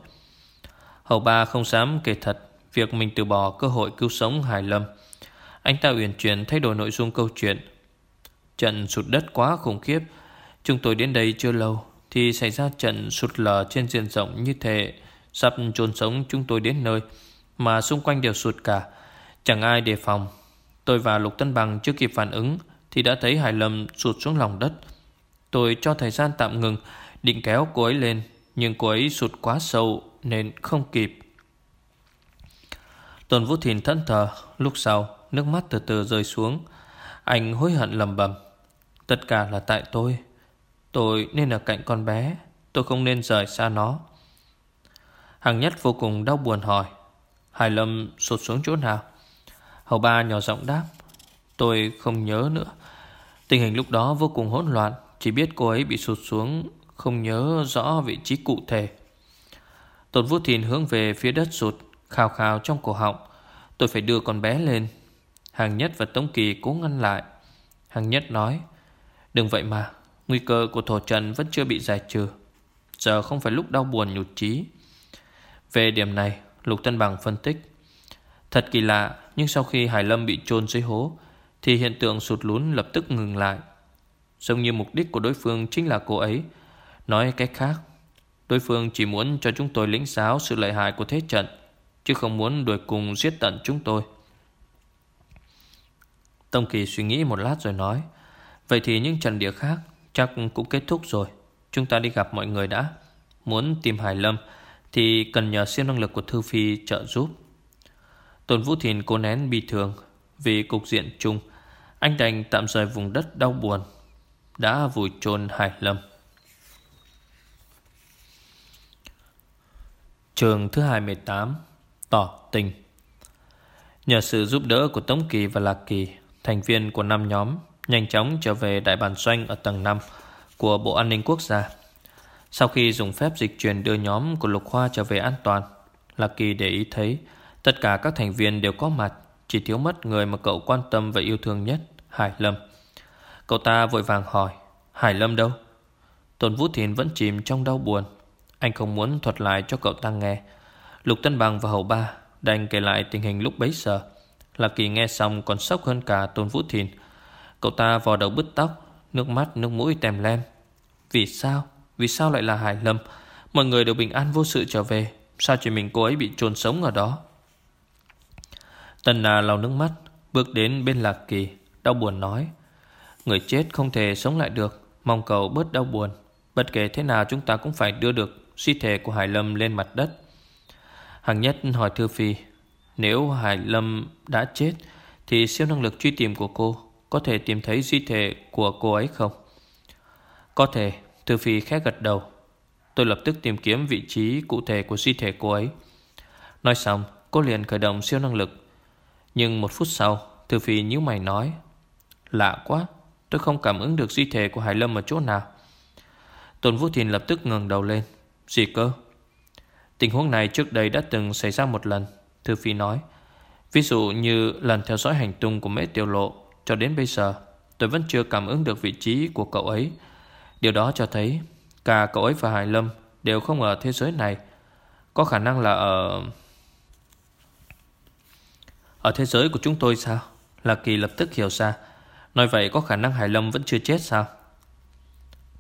Hậu ba không dám kể thật Việc mình từ bỏ cơ hội cứu sống Hải Lâm. Anh ta uyển chuyển, thay đổi nội dung câu chuyện. Trận sụt đất quá khủng khiếp. Chúng tôi đến đây chưa lâu Thì xảy ra trận sụt lở trên diện rộng như thế. Sắp chôn sống chúng tôi đến nơi Mà xung quanh đều sụt cả. Chẳng ai đề phòng. Tôi và Lục Tân Bằng chưa kịp phản ứng Thì đã thấy Hải Lâm sụt xuống lòng đất. Tôi cho thời gian tạm ngừng, Định kéo cô ấy lên, Nhưng cô ấy sụt quá sâu Nên không kịp. Tôn Vũ Thìn thẫn thờ, Lúc sau nước mắt từ từ rơi xuống. Anh hối hận lầm bầm. Tất cả là tại tôi. Tôi nên ở cạnh con bé. Tôi không nên rời xa nó. Hằng nhất vô cùng đau buồn hỏi. Hải Lâm sụt xuống chỗ nào? Hầu ba nhỏ giọng đáp. Tôi không nhớ nữa. Tình hình lúc đó vô cùng hỗn loạn. Chỉ biết cô ấy bị sụt xuống, Không nhớ rõ vị trí cụ thể. Tột Vũ Thìn hướng về phía đất sụt Khào khào trong cổ họng. Tôi phải đưa con bé lên. Hàng Nhất và Tống Kỳ cố ngăn lại. Hàng Nhất nói Đừng vậy mà, Nguy cơ của thổ trần vẫn chưa bị giải trừ. Giờ không phải lúc đau buồn nhụt chí. Về điểm này, Lục Tân Bằng phân tích. Thật kỳ lạ, Nhưng sau khi Hải Lâm bị chôn dưới hố, Thì hiện tượng sụt lún lập tức ngừng lại. Giống như mục đích của đối phương chính là cô ấy. Nói cách khác, Đối phương chỉ muốn cho chúng tôi lĩnh giáo sự lợi hại của thế trận, Chứ không muốn đuổi cùng giết tận chúng tôi. Tông Kỳ suy nghĩ một lát rồi nói Vậy thì những trận địa khác Chắc cũng kết thúc rồi. Chúng ta đi gặp mọi người đã. Muốn tìm Hải Lâm Thì cần nhờ siêu năng lực của Thư Phi trợ giúp. Tôn Vũ Thìn cố nén bị thường Vì cục diện chung. Anh đành tạm rời vùng đất đau buồn Đã vùi chôn Hải Lâm. Trường thứ 28 Tỏ tình. Nhờ sự giúp đỡ của Tống Kỳ và Lạc Kỳ, Thành viên của năm nhóm Nhanh chóng trở về đại bản doanh ở tầng 5 Của Bộ An ninh Quốc gia. Sau khi dùng phép dịch truyền đưa nhóm của Lục Hoa trở về an toàn Lạc Kỳ để ý thấy Tất cả các thành viên đều có mặt, Chỉ thiếu mất người mà cậu quan tâm và yêu thương nhất, Hải Lâm. Cậu ta vội vàng hỏi, Hải Lâm đâu? Tôn Vũ Thiền vẫn chìm trong đau buồn. Anh không muốn thuật lại cho cậu ta nghe. Lục Tân Bằng và Hậu Ba Đành kể lại tình hình lúc bấy giờ. Lạc Kỳ nghe xong còn sốc hơn cả Tôn Vũ thiền. Cậu ta vò đầu bứt tóc, Nước mắt, nước mũi tèm lem. Vì sao? Vì sao lại là Hải Lâm Mọi người đều bình an vô sự trở về. Sao chỉ mình cô ấy bị trồn sống ở đó? Tần nà lau nước mắt, Bước đến bên Lạc Kỳ, Đau buồn nói, Người chết không thể sống lại được. Mong cậu bớt đau buồn. Bất kể thế nào chúng ta cũng phải đưa được Suy thể của Hải Lâm lên mặt đất. Hằng nhất hỏi Thư Phi, Nếu Hải Lâm đã chết, Thì siêu năng lực truy tìm của cô có thể tìm thấy di thể của cô ấy không? Có thể, Thư Phi khẽ gật đầu. Tôi lập tức tìm kiếm vị trí cụ thể của di thể cô ấy. Nói xong, Cô liền khởi động siêu năng lực. Nhưng một phút sau, Thư Phi nhíu mày nói, Lạ quá, Tôi không cảm ứng được di thể của Hải Lâm ở chỗ nào. Tôn Vũ Thìn lập tức ngừng đầu lên. Gì cơ? Tình huống này trước đây đã từng xảy ra một lần, Thư Phi nói. Ví dụ như lần theo dõi hành tung của mễ tiêu lộ cho đến bây giờ Tôi vẫn chưa cảm ứng được vị trí của cậu ấy Điều đó cho thấy Cả cậu ấy và Hải Lâm Đều không ở thế giới này Có khả năng là ở Ở thế giới của chúng tôi sao Lạc Kỳ lập tức hiểu ra Nói vậy có khả năng Hải Lâm vẫn chưa chết sao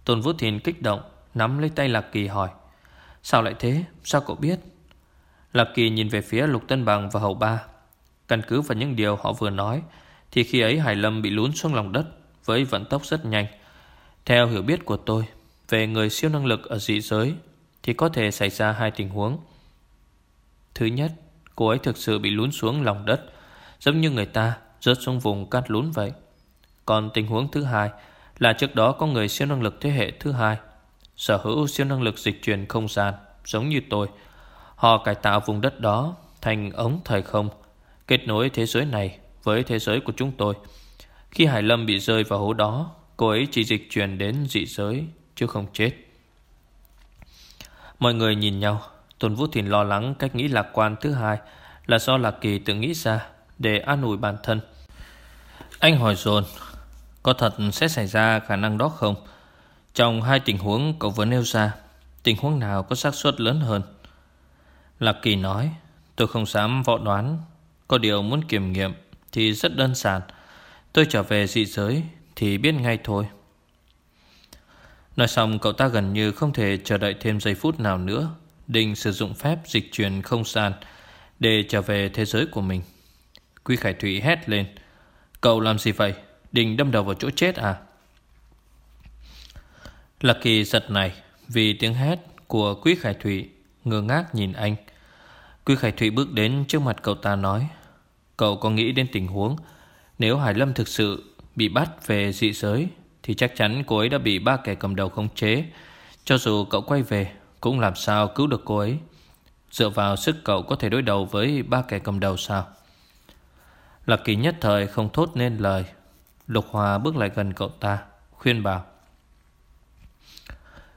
Tôn Vũ Thìn kích động Nắm lấy tay Lạc Kỳ hỏi Sao lại thế? Sao cậu biết? Lạc Kỳ nhìn về phía Lục Tân Bằng và Hậu Ba. Căn cứ vào những điều họ vừa nói, thì khi ấy Hải Lâm bị lún xuống lòng đất với vận tốc rất nhanh. Theo hiểu biết của tôi, về người siêu năng lực ở dị giới, thì có thể xảy ra hai tình huống. Thứ nhất, cô ấy thực sự bị lún xuống lòng đất, giống như người ta rớt xuống vùng cát lún vậy. Còn tình huống thứ hai là trước đó có người siêu năng lực thế hệ thứ hai sở hữu siêu năng lực dịch chuyển không gian giống như tôi. Họ cải tạo vùng đất đó thành ống thời không, kết nối thế giới này với thế giới của chúng tôi. Khi Hải Lâm bị rơi vào hố đó, cô ấy chỉ dịch chuyển đến dị giới, chứ không chết. Mọi người nhìn nhau, Tôn Vũ Thìn lo lắng cách nghĩ lạc quan thứ hai là do Lạc Kỳ tự nghĩ ra Để an ủi bản thân Anh hỏi dồn Có thật sẽ xảy ra khả năng đó không Trong hai tình huống cậu vừa nêu ra Tình huống nào có xác suất lớn hơn Lạc Kỳ nói Tôi không dám võ đoán Có điều muốn kiểm nghiệm thì rất đơn giản. Tôi trở về dị giới Thì biết ngay thôi. Nói xong, cậu ta gần như không thể chờ đợi thêm giây phút nào nữa, Định sử dụng phép dịch chuyển không gian Để trở về thế giới của mình. Quy Khải Thủy hét lên, Cậu làm gì vậy? Định đâm đầu vào chỗ chết à? Lạc Kỳ giật này Vì tiếng hét của Quý Khải Thủy Ngơ ngác nhìn anh. Quý Khải Thủy bước đến trước mặt cậu ta nói Cậu có nghĩ đến tình huống, Nếu Hải Lâm thực sự bị bắt về dị giới, Thì chắc chắn cô ấy đã bị ba kẻ cầm đầu khống chế. Cho dù cậu quay về, Cũng làm sao cứu được cô ấy? Dựa vào sức cậu có thể đối đầu với ba kẻ cầm đầu sao? Lạc kỳ nhất thời không thốt nên lời. Lục Hòa bước lại gần cậu ta, Khuyên bảo.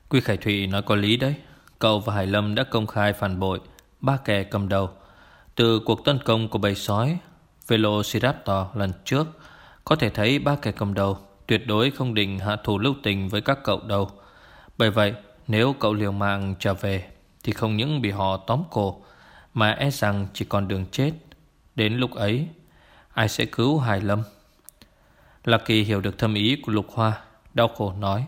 Quy Khải Thụy nói có lý đấy. Cậu và Hải Lâm đã công khai phản bội Ba kẻ cầm đầu. Từ cuộc tấn công của bầy sói Velociraptor lần trước, Có thể thấy ba kẻ cầm đầu Tuyệt đối không định hạ thủ lưu tình với các cậu đâu. Bởi vậy, Nếu cậu liều mạng trở về, Thì không những bị họ tóm cổ, Mà e rằng chỉ còn đường chết. Đến lúc ấy, Ai sẽ cứu Hải Lâm? Lạc Kỳ hiểu được thâm ý của Lục Hoa, Đau khổ nói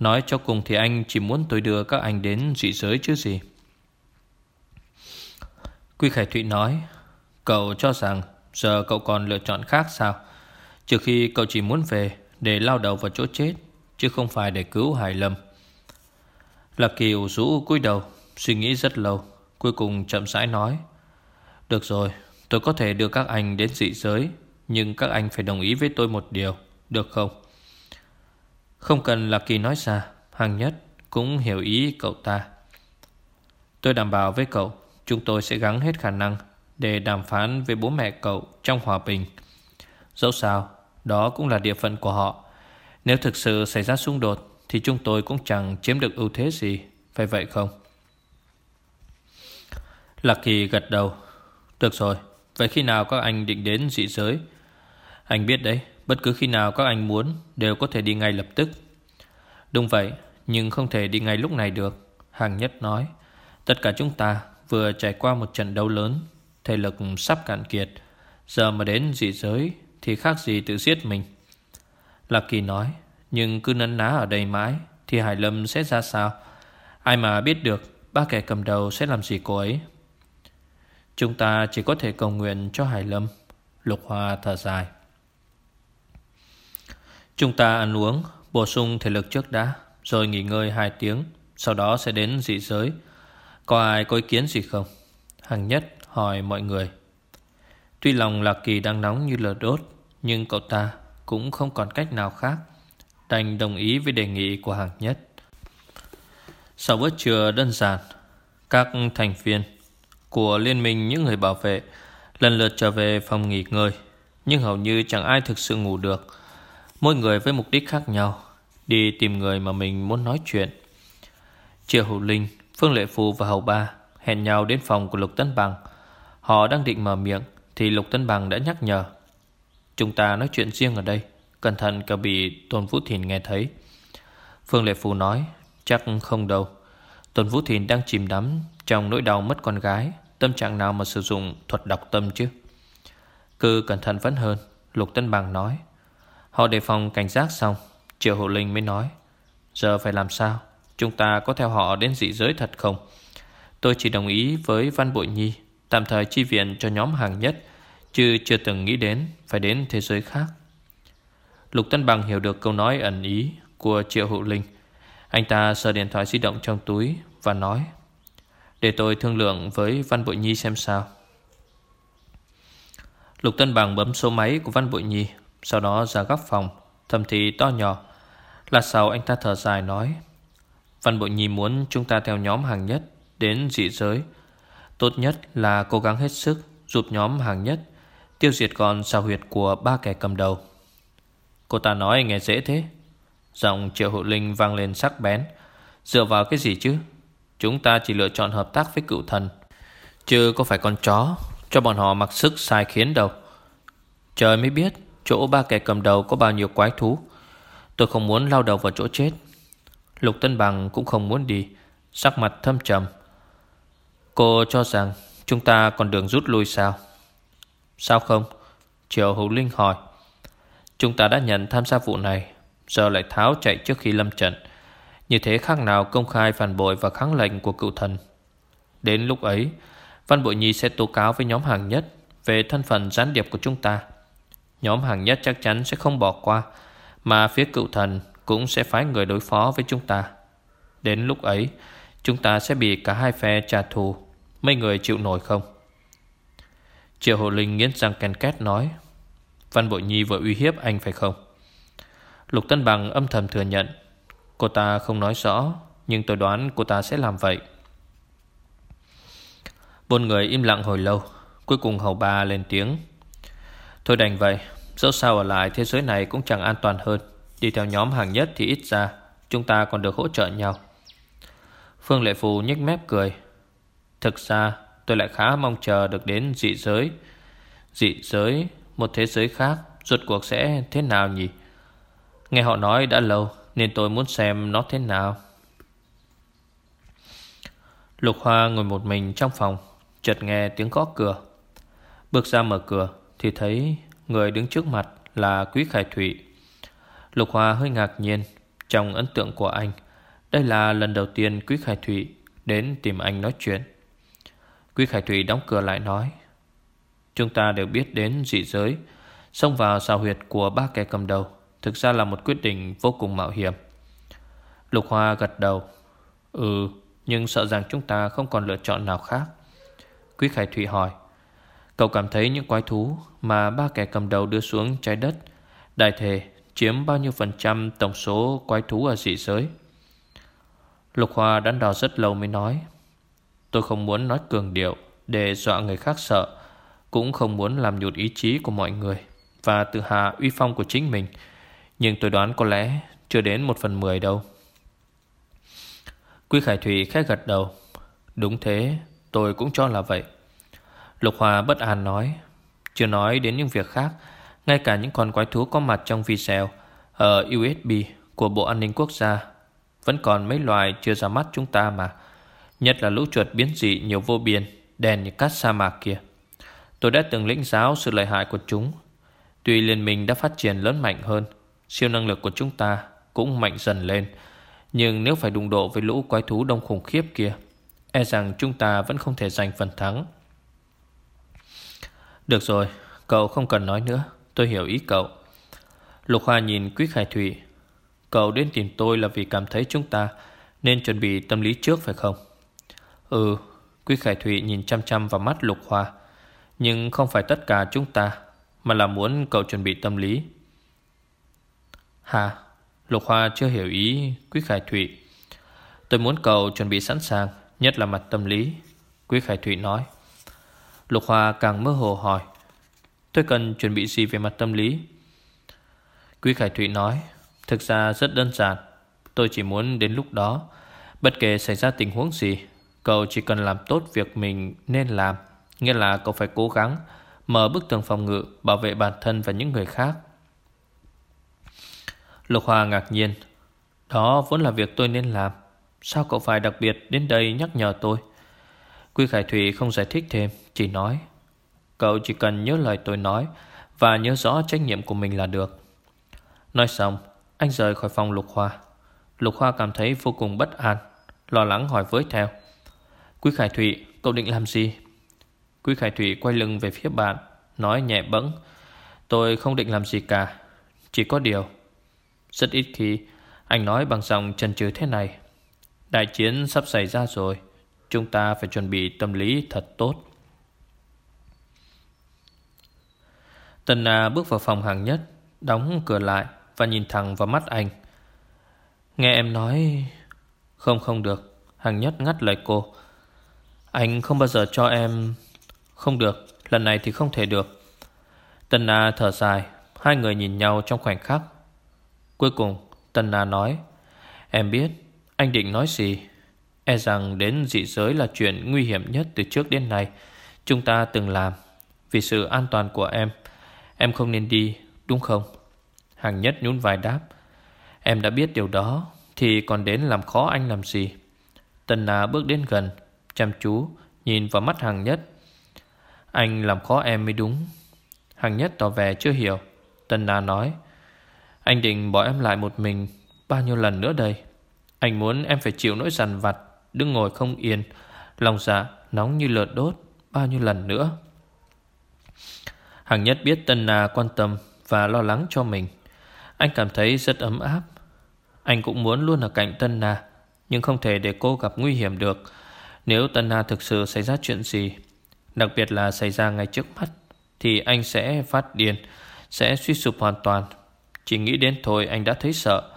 Nói cho cùng thì anh chỉ muốn tôi đưa các anh đến dị giới chứ gì? Quy Khải Thụy nói, Cậu cho rằng Giờ cậu còn lựa chọn khác sao? Trừ khi cậu chỉ muốn về, Để lao đầu vào chỗ chết, Chứ không phải để cứu Hải Lâm Lạc Kỳ ủ rũ cúi đầu, Suy nghĩ rất lâu, Cuối cùng chậm rãi nói, Được rồi, Tôi có thể đưa các anh đến dị giới, Nhưng các anh phải đồng ý với tôi một điều, Được không? Không cần, Lạc kỳ nói ra Hàng nhất cũng hiểu ý cậu ta. Tôi đảm bảo với cậu, Chúng tôi sẽ gắng hết khả năng. Để đàm phán với bố mẹ cậu Trong hòa bình. Dẫu sao, Đó cũng là địa phận của họ. Nếu thực sự xảy ra xung đột, Thì chúng tôi cũng chẳng chiếm được ưu thế gì, Phải vậy không? Lạc Kỳ gật đầu. Được rồi, Vậy khi nào các anh định đến dị giới? Anh biết đấy, Bất cứ khi nào các anh muốn Đều có thể đi ngay lập tức. Đúng vậy, Nhưng không thể đi ngay lúc này được Hàng nhất nói. Tất cả chúng ta vừa trải qua một trận đấu lớn Thể lực sắp cạn kiệt. Giờ mà đến dị giới, Thì khác gì tự giết mình. Lạc Kỳ nói, Nhưng cứ nấn ná ở đây mãi, Thì Hải Lâm sẽ ra sao? Ai mà biết được, Ba kẻ cầm đầu sẽ làm gì cô ấy? Chúng ta chỉ có thể cầu nguyện cho Hải Lâm. Lục Hoa thở dài. Chúng ta ăn uống, Bổ sung thể lực trước đã, Rồi nghỉ ngơi 2 tiếng, Sau đó sẽ đến dị giới. Có ai có ý kiến gì không? Hằng nhất hỏi mọi người Tuy lòng Lạc Kỳ đang nóng như lửa đốt Nhưng cậu ta cũng không còn cách nào khác Đành đồng ý với đề nghị của hàng nhất Sau bữa trưa đơn giản Các thành viên của liên minh những người bảo vệ lần lượt trở về phòng nghỉ ngơi. Nhưng hầu như chẳng ai thực sự ngủ được. Mỗi người với mục đích khác nhau. Đi tìm người mà mình muốn nói chuyện. Triệu Hữu Linh, Phương Lệ Phù và Hầu Ba hẹn nhau đến phòng của Lục tấn Bằng. Họ đang định mở miệng, thì Lục Tân Bằng đã nhắc nhở. Chúng ta nói chuyện riêng ở đây. Cẩn thận cả bị Tôn Vũ Thìn nghe thấy. Phương Lệ Phù nói, chắc không đâu. Tôn Vũ Thìn đang chìm đắm trong nỗi đau mất con gái, Tâm trạng nào mà sử dụng thuật đọc tâm chứ Cứ cẩn thận vẫn hơn, Lục Tân Bằng nói Họ đề phòng cảnh giác xong, Triệu Hộ Linh mới nói, Giờ phải làm sao Chúng ta có theo họ đến dị giới thật không Tôi chỉ đồng ý với Văn Bội Nhi Tạm thời chi viện cho nhóm hàng nhất, Chứ chưa từng nghĩ đến Phải đến thế giới khác. Lục Tân Bằng hiểu được câu nói ẩn ý Của Triệu Hữu Linh. Anh ta sờ điện thoại di động trong túi Và nói, để tôi thương lượng với Văn Bội Nhi xem sao. Lục Tân Bằng bấm số máy của Văn Bội Nhi, Sau đó ra góc phòng, Thầm thì to nhỏ. Lát sau anh ta thở dài nói, Văn Bội Nhi muốn chúng ta theo nhóm hàng nhất Đến dị giới Tốt nhất là cố gắng hết sức Giúp nhóm hàng nhất Tiêu diệt con sao huyệt của ba kẻ cầm đầu. Cô ta nói nghe dễ thế. Giọng triệu hộ linh vang lên sắc bén. Dựa vào cái gì chứ? Chúng ta chỉ lựa chọn hợp tác với cựu thần. Chứ có phải con chó? Cho bọn họ mặc sức sai khiến đâu. Trời mới biết Chỗ ba kẻ cầm đầu có bao nhiêu quái thú. Tôi không muốn lao đầu vào chỗ chết. Lục Tân Bằng cũng không muốn đi. Sắc mặt thâm trầm. Cô cho rằng Chúng ta còn đường rút lui sao? Sao không? Triệu Hữu Linh hỏi. Chúng ta đã nhận tham gia vụ này, Giờ lại tháo chạy trước khi lâm trận. Như thế khác nào công khai phản bội và kháng lệnh của cựu thần? Đến lúc ấy, Văn Bội Nhi sẽ tố cáo với nhóm hàng nhất Về thân phận gián điệp của chúng ta. Nhóm hàng nhất chắc chắn sẽ không bỏ qua, Mà phía cựu thần Cũng sẽ phái người đối phó với chúng ta. Đến lúc ấy, Chúng ta sẽ bị cả hai phe trả thù. Mấy người chịu nổi không? Triệu Hồ Linh nghiến răng ken két nói, Văn Bội Nhi vừa uy hiếp anh phải không? Lục Tân Bằng âm thầm thừa nhận, Cô ta không nói rõ, Nhưng tôi đoán cô ta sẽ làm vậy. Bốn người im lặng hồi lâu, Cuối cùng hầu ba lên tiếng. Thôi đành vậy, Dẫu sao ở lại thế giới này cũng chẳng an toàn hơn. Đi theo nhóm hàng nhất thì ít ra, Chúng ta còn được hỗ trợ nhau. Phương Lệ Phù nhếch mép cười Thực ra, tôi lại khá mong chờ được đến dị giới. Dị giới, Một thế giới khác, Rốt cuộc sẽ thế nào nhỉ? Nghe họ nói đã lâu, Nên tôi muốn xem nó thế nào. Lục Hoa ngồi một mình trong phòng, Chợt nghe tiếng gõ cửa. Bước ra mở cửa, Thì thấy người đứng trước mặt là Quý Khải Thụy. Lục Hoa hơi ngạc nhiên Trong ấn tượng của anh. Đây là lần đầu tiên Quý Khải Thụy Đến tìm anh nói chuyện. Quý Khải Thủy đóng cửa lại nói, Chúng ta đều biết đến dị giới, Xông vào xào huyệt của ba kẻ cầm đầu, Thực ra là một quyết định vô cùng mạo hiểm. Lục Hoa gật đầu Ừ Nhưng sợ rằng chúng ta không còn lựa chọn nào khác. Quý Khải Thủy hỏi, Cậu cảm thấy những quái thú Mà ba kẻ cầm đầu đưa xuống trái đất, Đại thể chiếm bao nhiêu phần trăm Tổng số quái thú ở dị giới? Lục Hoa đắn đo rất lâu mới nói Tôi không muốn nói cường điệu Để dọa người khác sợ, Cũng không muốn làm nhụt ý chí của mọi người Và tự hạ uy phong của chính mình. Nhưng tôi đoán có lẽ Chưa đến một phần mười đâu. Quy Khải Thủy khẽ gật đầu. Đúng thế, Tôi cũng cho là vậy. Lục Hòa bất an nói. Chưa nói đến những việc khác, Ngay cả những con quái thú có mặt trong video Ở USB của Bộ An ninh Quốc gia Vẫn còn mấy loài chưa ra mắt chúng ta mà. Nhất là lũ chuột biến dị nhiều vô biên Đèn như cát sa mạc kia. Tôi đã từng lĩnh giáo sự lợi hại của chúng. Tuy liên minh đã phát triển lớn mạnh hơn, Siêu năng lực của chúng ta Cũng mạnh dần lên. Nhưng nếu phải đụng độ với lũ quái thú đông khủng khiếp kia E rằng chúng ta vẫn không thể giành phần thắng. Được rồi, Cậu không cần nói nữa. Tôi hiểu ý cậu. Lục Hoa nhìn Quý Khải Thủy Cậu đến tìm tôi là vì cảm thấy chúng ta Nên chuẩn bị tâm lý trước phải không? Ừ Quý Khải Thụy nhìn chăm chăm vào mắt Lục Hoa. Nhưng không phải tất cả chúng ta, Mà là muốn cậu chuẩn bị tâm lý. Hà, Lục Hoa chưa hiểu ý Quý Khải Thụy. Tôi muốn cậu chuẩn bị sẵn sàng, Nhất là mặt tâm lý, Quý Khải Thụy nói. Lục Hoa càng mơ hồ hỏi, Tôi cần chuẩn bị gì về mặt tâm lý? Quý Khải Thụy nói, Thực ra rất đơn giản, Tôi chỉ muốn đến lúc đó, Bất kể xảy ra tình huống gì Cậu chỉ cần làm tốt việc mình nên làm, Nghĩa là cậu phải cố gắng Mở bức tường phòng ngự, Bảo vệ bản thân và những người khác. Lục hòa ngạc nhiên, Đó vốn là việc tôi nên làm, Sao cậu phải đặc biệt đến đây nhắc nhở tôi? Quy Khải Thủy không giải thích thêm, Chỉ nói, Cậu chỉ cần nhớ lời tôi nói Và nhớ rõ trách nhiệm của mình là được. Nói xong, Anh rời khỏi phòng Lục Hoa Lục Hoa cảm thấy vô cùng bất an, Lo lắng hỏi với theo. Quý Khải Thụy, cậu định làm gì? Quý Khải Thụy quay lưng về phía bạn Nói nhẹ bẫng Tôi không định làm gì cả Chỉ có điều. Rất ít khi anh nói bằng giọng chần chừ thế này. Đại chiến sắp xảy ra rồi Chúng ta phải chuẩn bị tâm lý thật tốt. Tần Na bước vào phòng hàng nhất Đóng cửa lại Và nhìn thẳng vào mắt anh. Nghe em nói Không không được. Hàng nhất ngắt lời cô anh không bao giờ cho em Không được, Lần này thì không thể được. Tân Na thở dài, Hai người nhìn nhau trong khoảnh khắc. Cuối cùng Tân Na nói, Em biết anh định nói gì? E rằng đến dị giới là chuyện nguy hiểm nhất từ trước đến nay. Chúng ta từng làm. Vì sự an toàn của em Em không nên đi, đúng không? Hàng nhất nhún vai đáp, Em đã biết điều đó, Thì còn đến làm khó anh làm gì? Tần Na bước đến gần Chăm chú, nhìn vào mắt hàng nhất. Anh làm khó em mới đúng. Hàng nhất tỏ vẻ chưa hiểu. Tân Na nói, Anh định bỏ em lại một mình Bao nhiêu lần nữa đây? Anh muốn em phải chịu nỗi dằn vặt, Đứng ngồi không yên, Lòng dạ nóng như lửa đốt Bao nhiêu lần nữa. Hàng nhất biết Tân Na quan tâm Và lo lắng cho mình. Anh cảm thấy rất ấm áp. Anh cũng muốn luôn ở cạnh Tân Na, Nhưng không thể để cô gặp nguy hiểm được. Nếu Tân Na thực sự xảy ra chuyện gì, Đặc biệt là xảy ra ngay trước mắt, Thì anh sẽ phát điên, Sẽ suy sụp hoàn toàn. Chỉ nghĩ đến thôi anh đã thấy sợ,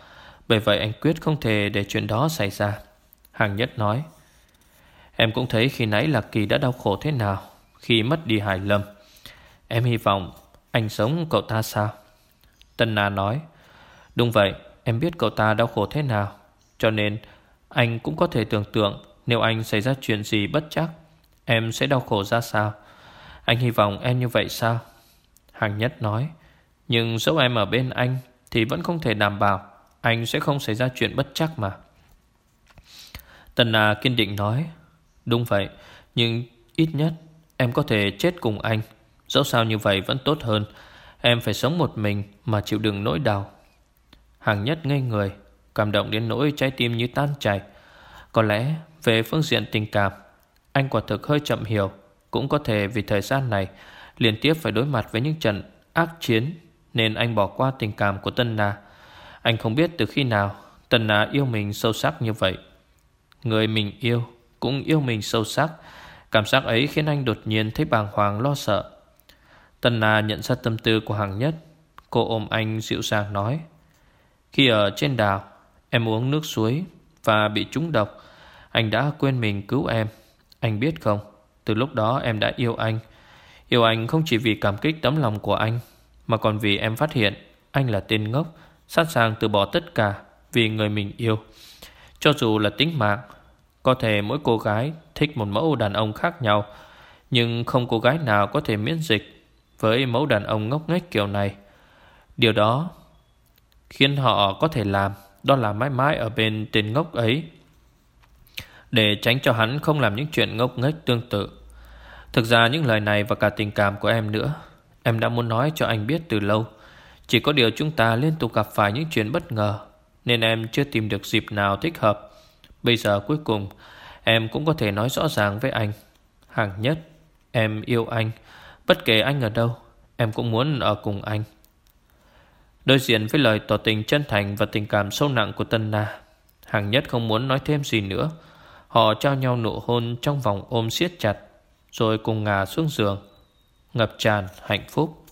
Bởi vậy anh quyết không thể để chuyện đó xảy ra. Hàng nhất nói, Em cũng thấy khi nãy Lạc Kỳ đã đau khổ thế nào, Khi mất đi Hải Lâm. Em hy vọng anh sống cậu ta sao? Tân Na nói, Đúng vậy, em biết cậu ta đau khổ thế nào, Cho nên anh cũng có thể tưởng tượng nếu anh xảy ra chuyện gì bất chắc, Em sẽ đau khổ ra sao? Anh hy vọng em như vậy sao? Hàng nhất nói, Nhưng dẫu em ở bên anh Thì vẫn không thể đảm bảo Anh sẽ không xảy ra chuyện bất chắc mà. Tần Na kiên định nói, Đúng vậy, Nhưng ít nhất em có thể chết cùng anh. Dẫu sao như vậy vẫn tốt hơn, Em phải sống một mình mà chịu đựng nỗi đau. Hàng nhất ngây người, Cảm động đến nỗi trái tim như tan chảy. Có lẽ về phương diện tình cảm, Anh quả thực hơi chậm hiểu. Cũng có thể vì thời gian này, Liên tiếp phải đối mặt với những trận ác chiến, Nên anh bỏ qua tình cảm của Tân Na. Anh không biết từ khi nào Tân Na yêu mình sâu sắc như vậy. Người mình yêu Cũng yêu mình sâu sắc. Cảm giác ấy khiến anh đột nhiên thấy bàng hoàng, lo sợ. Tân Na nhận ra tâm tư của hàng nhất. Cô ôm anh dịu dàng nói, Khi ở trên đảo, Em uống nước suối Và bị trúng độc anh đã quên mình cứu em. Anh biết không? Từ lúc đó em đã yêu anh. Yêu anh không chỉ vì cảm kích tấm lòng của anh, Mà còn vì em phát hiện Anh là tên ngốc, Sẵn sàng từ bỏ tất cả Vì người mình yêu. Cho dù là tính mạng, Có thể mỗi cô gái thích một mẫu đàn ông khác nhau, Nhưng không cô gái nào có thể miễn dịch với mẫu đàn ông ngốc nghếch kiểu này. Điều đó khiến họ có thể làm, đó là mãi mãi ở bên tên ngốc ấy để tránh cho hắn không làm những chuyện ngốc nghếch tương tự. Thực ra những lời này và cả tình cảm của em nữa, Em đã muốn nói cho anh biết từ lâu. Chỉ có điều chúng ta liên tục gặp phải những chuyện bất ngờ, Nên em chưa tìm được dịp nào thích hợp. Bây giờ cuối cùng, Em cũng có thể nói rõ ràng với anh. Hàng nhất, Em yêu anh. Bất kể anh ở đâu, Em cũng muốn ở cùng anh. Đối diện với lời tỏ tình chân thành Và tình cảm sâu nặng của Tân Na Hàng nhất không muốn nói thêm gì nữa. Họ trao nhau nụ hôn Trong vòng ôm siết chặt, Rồi cùng ngả xuống giường, Ngập tràn hạnh phúc.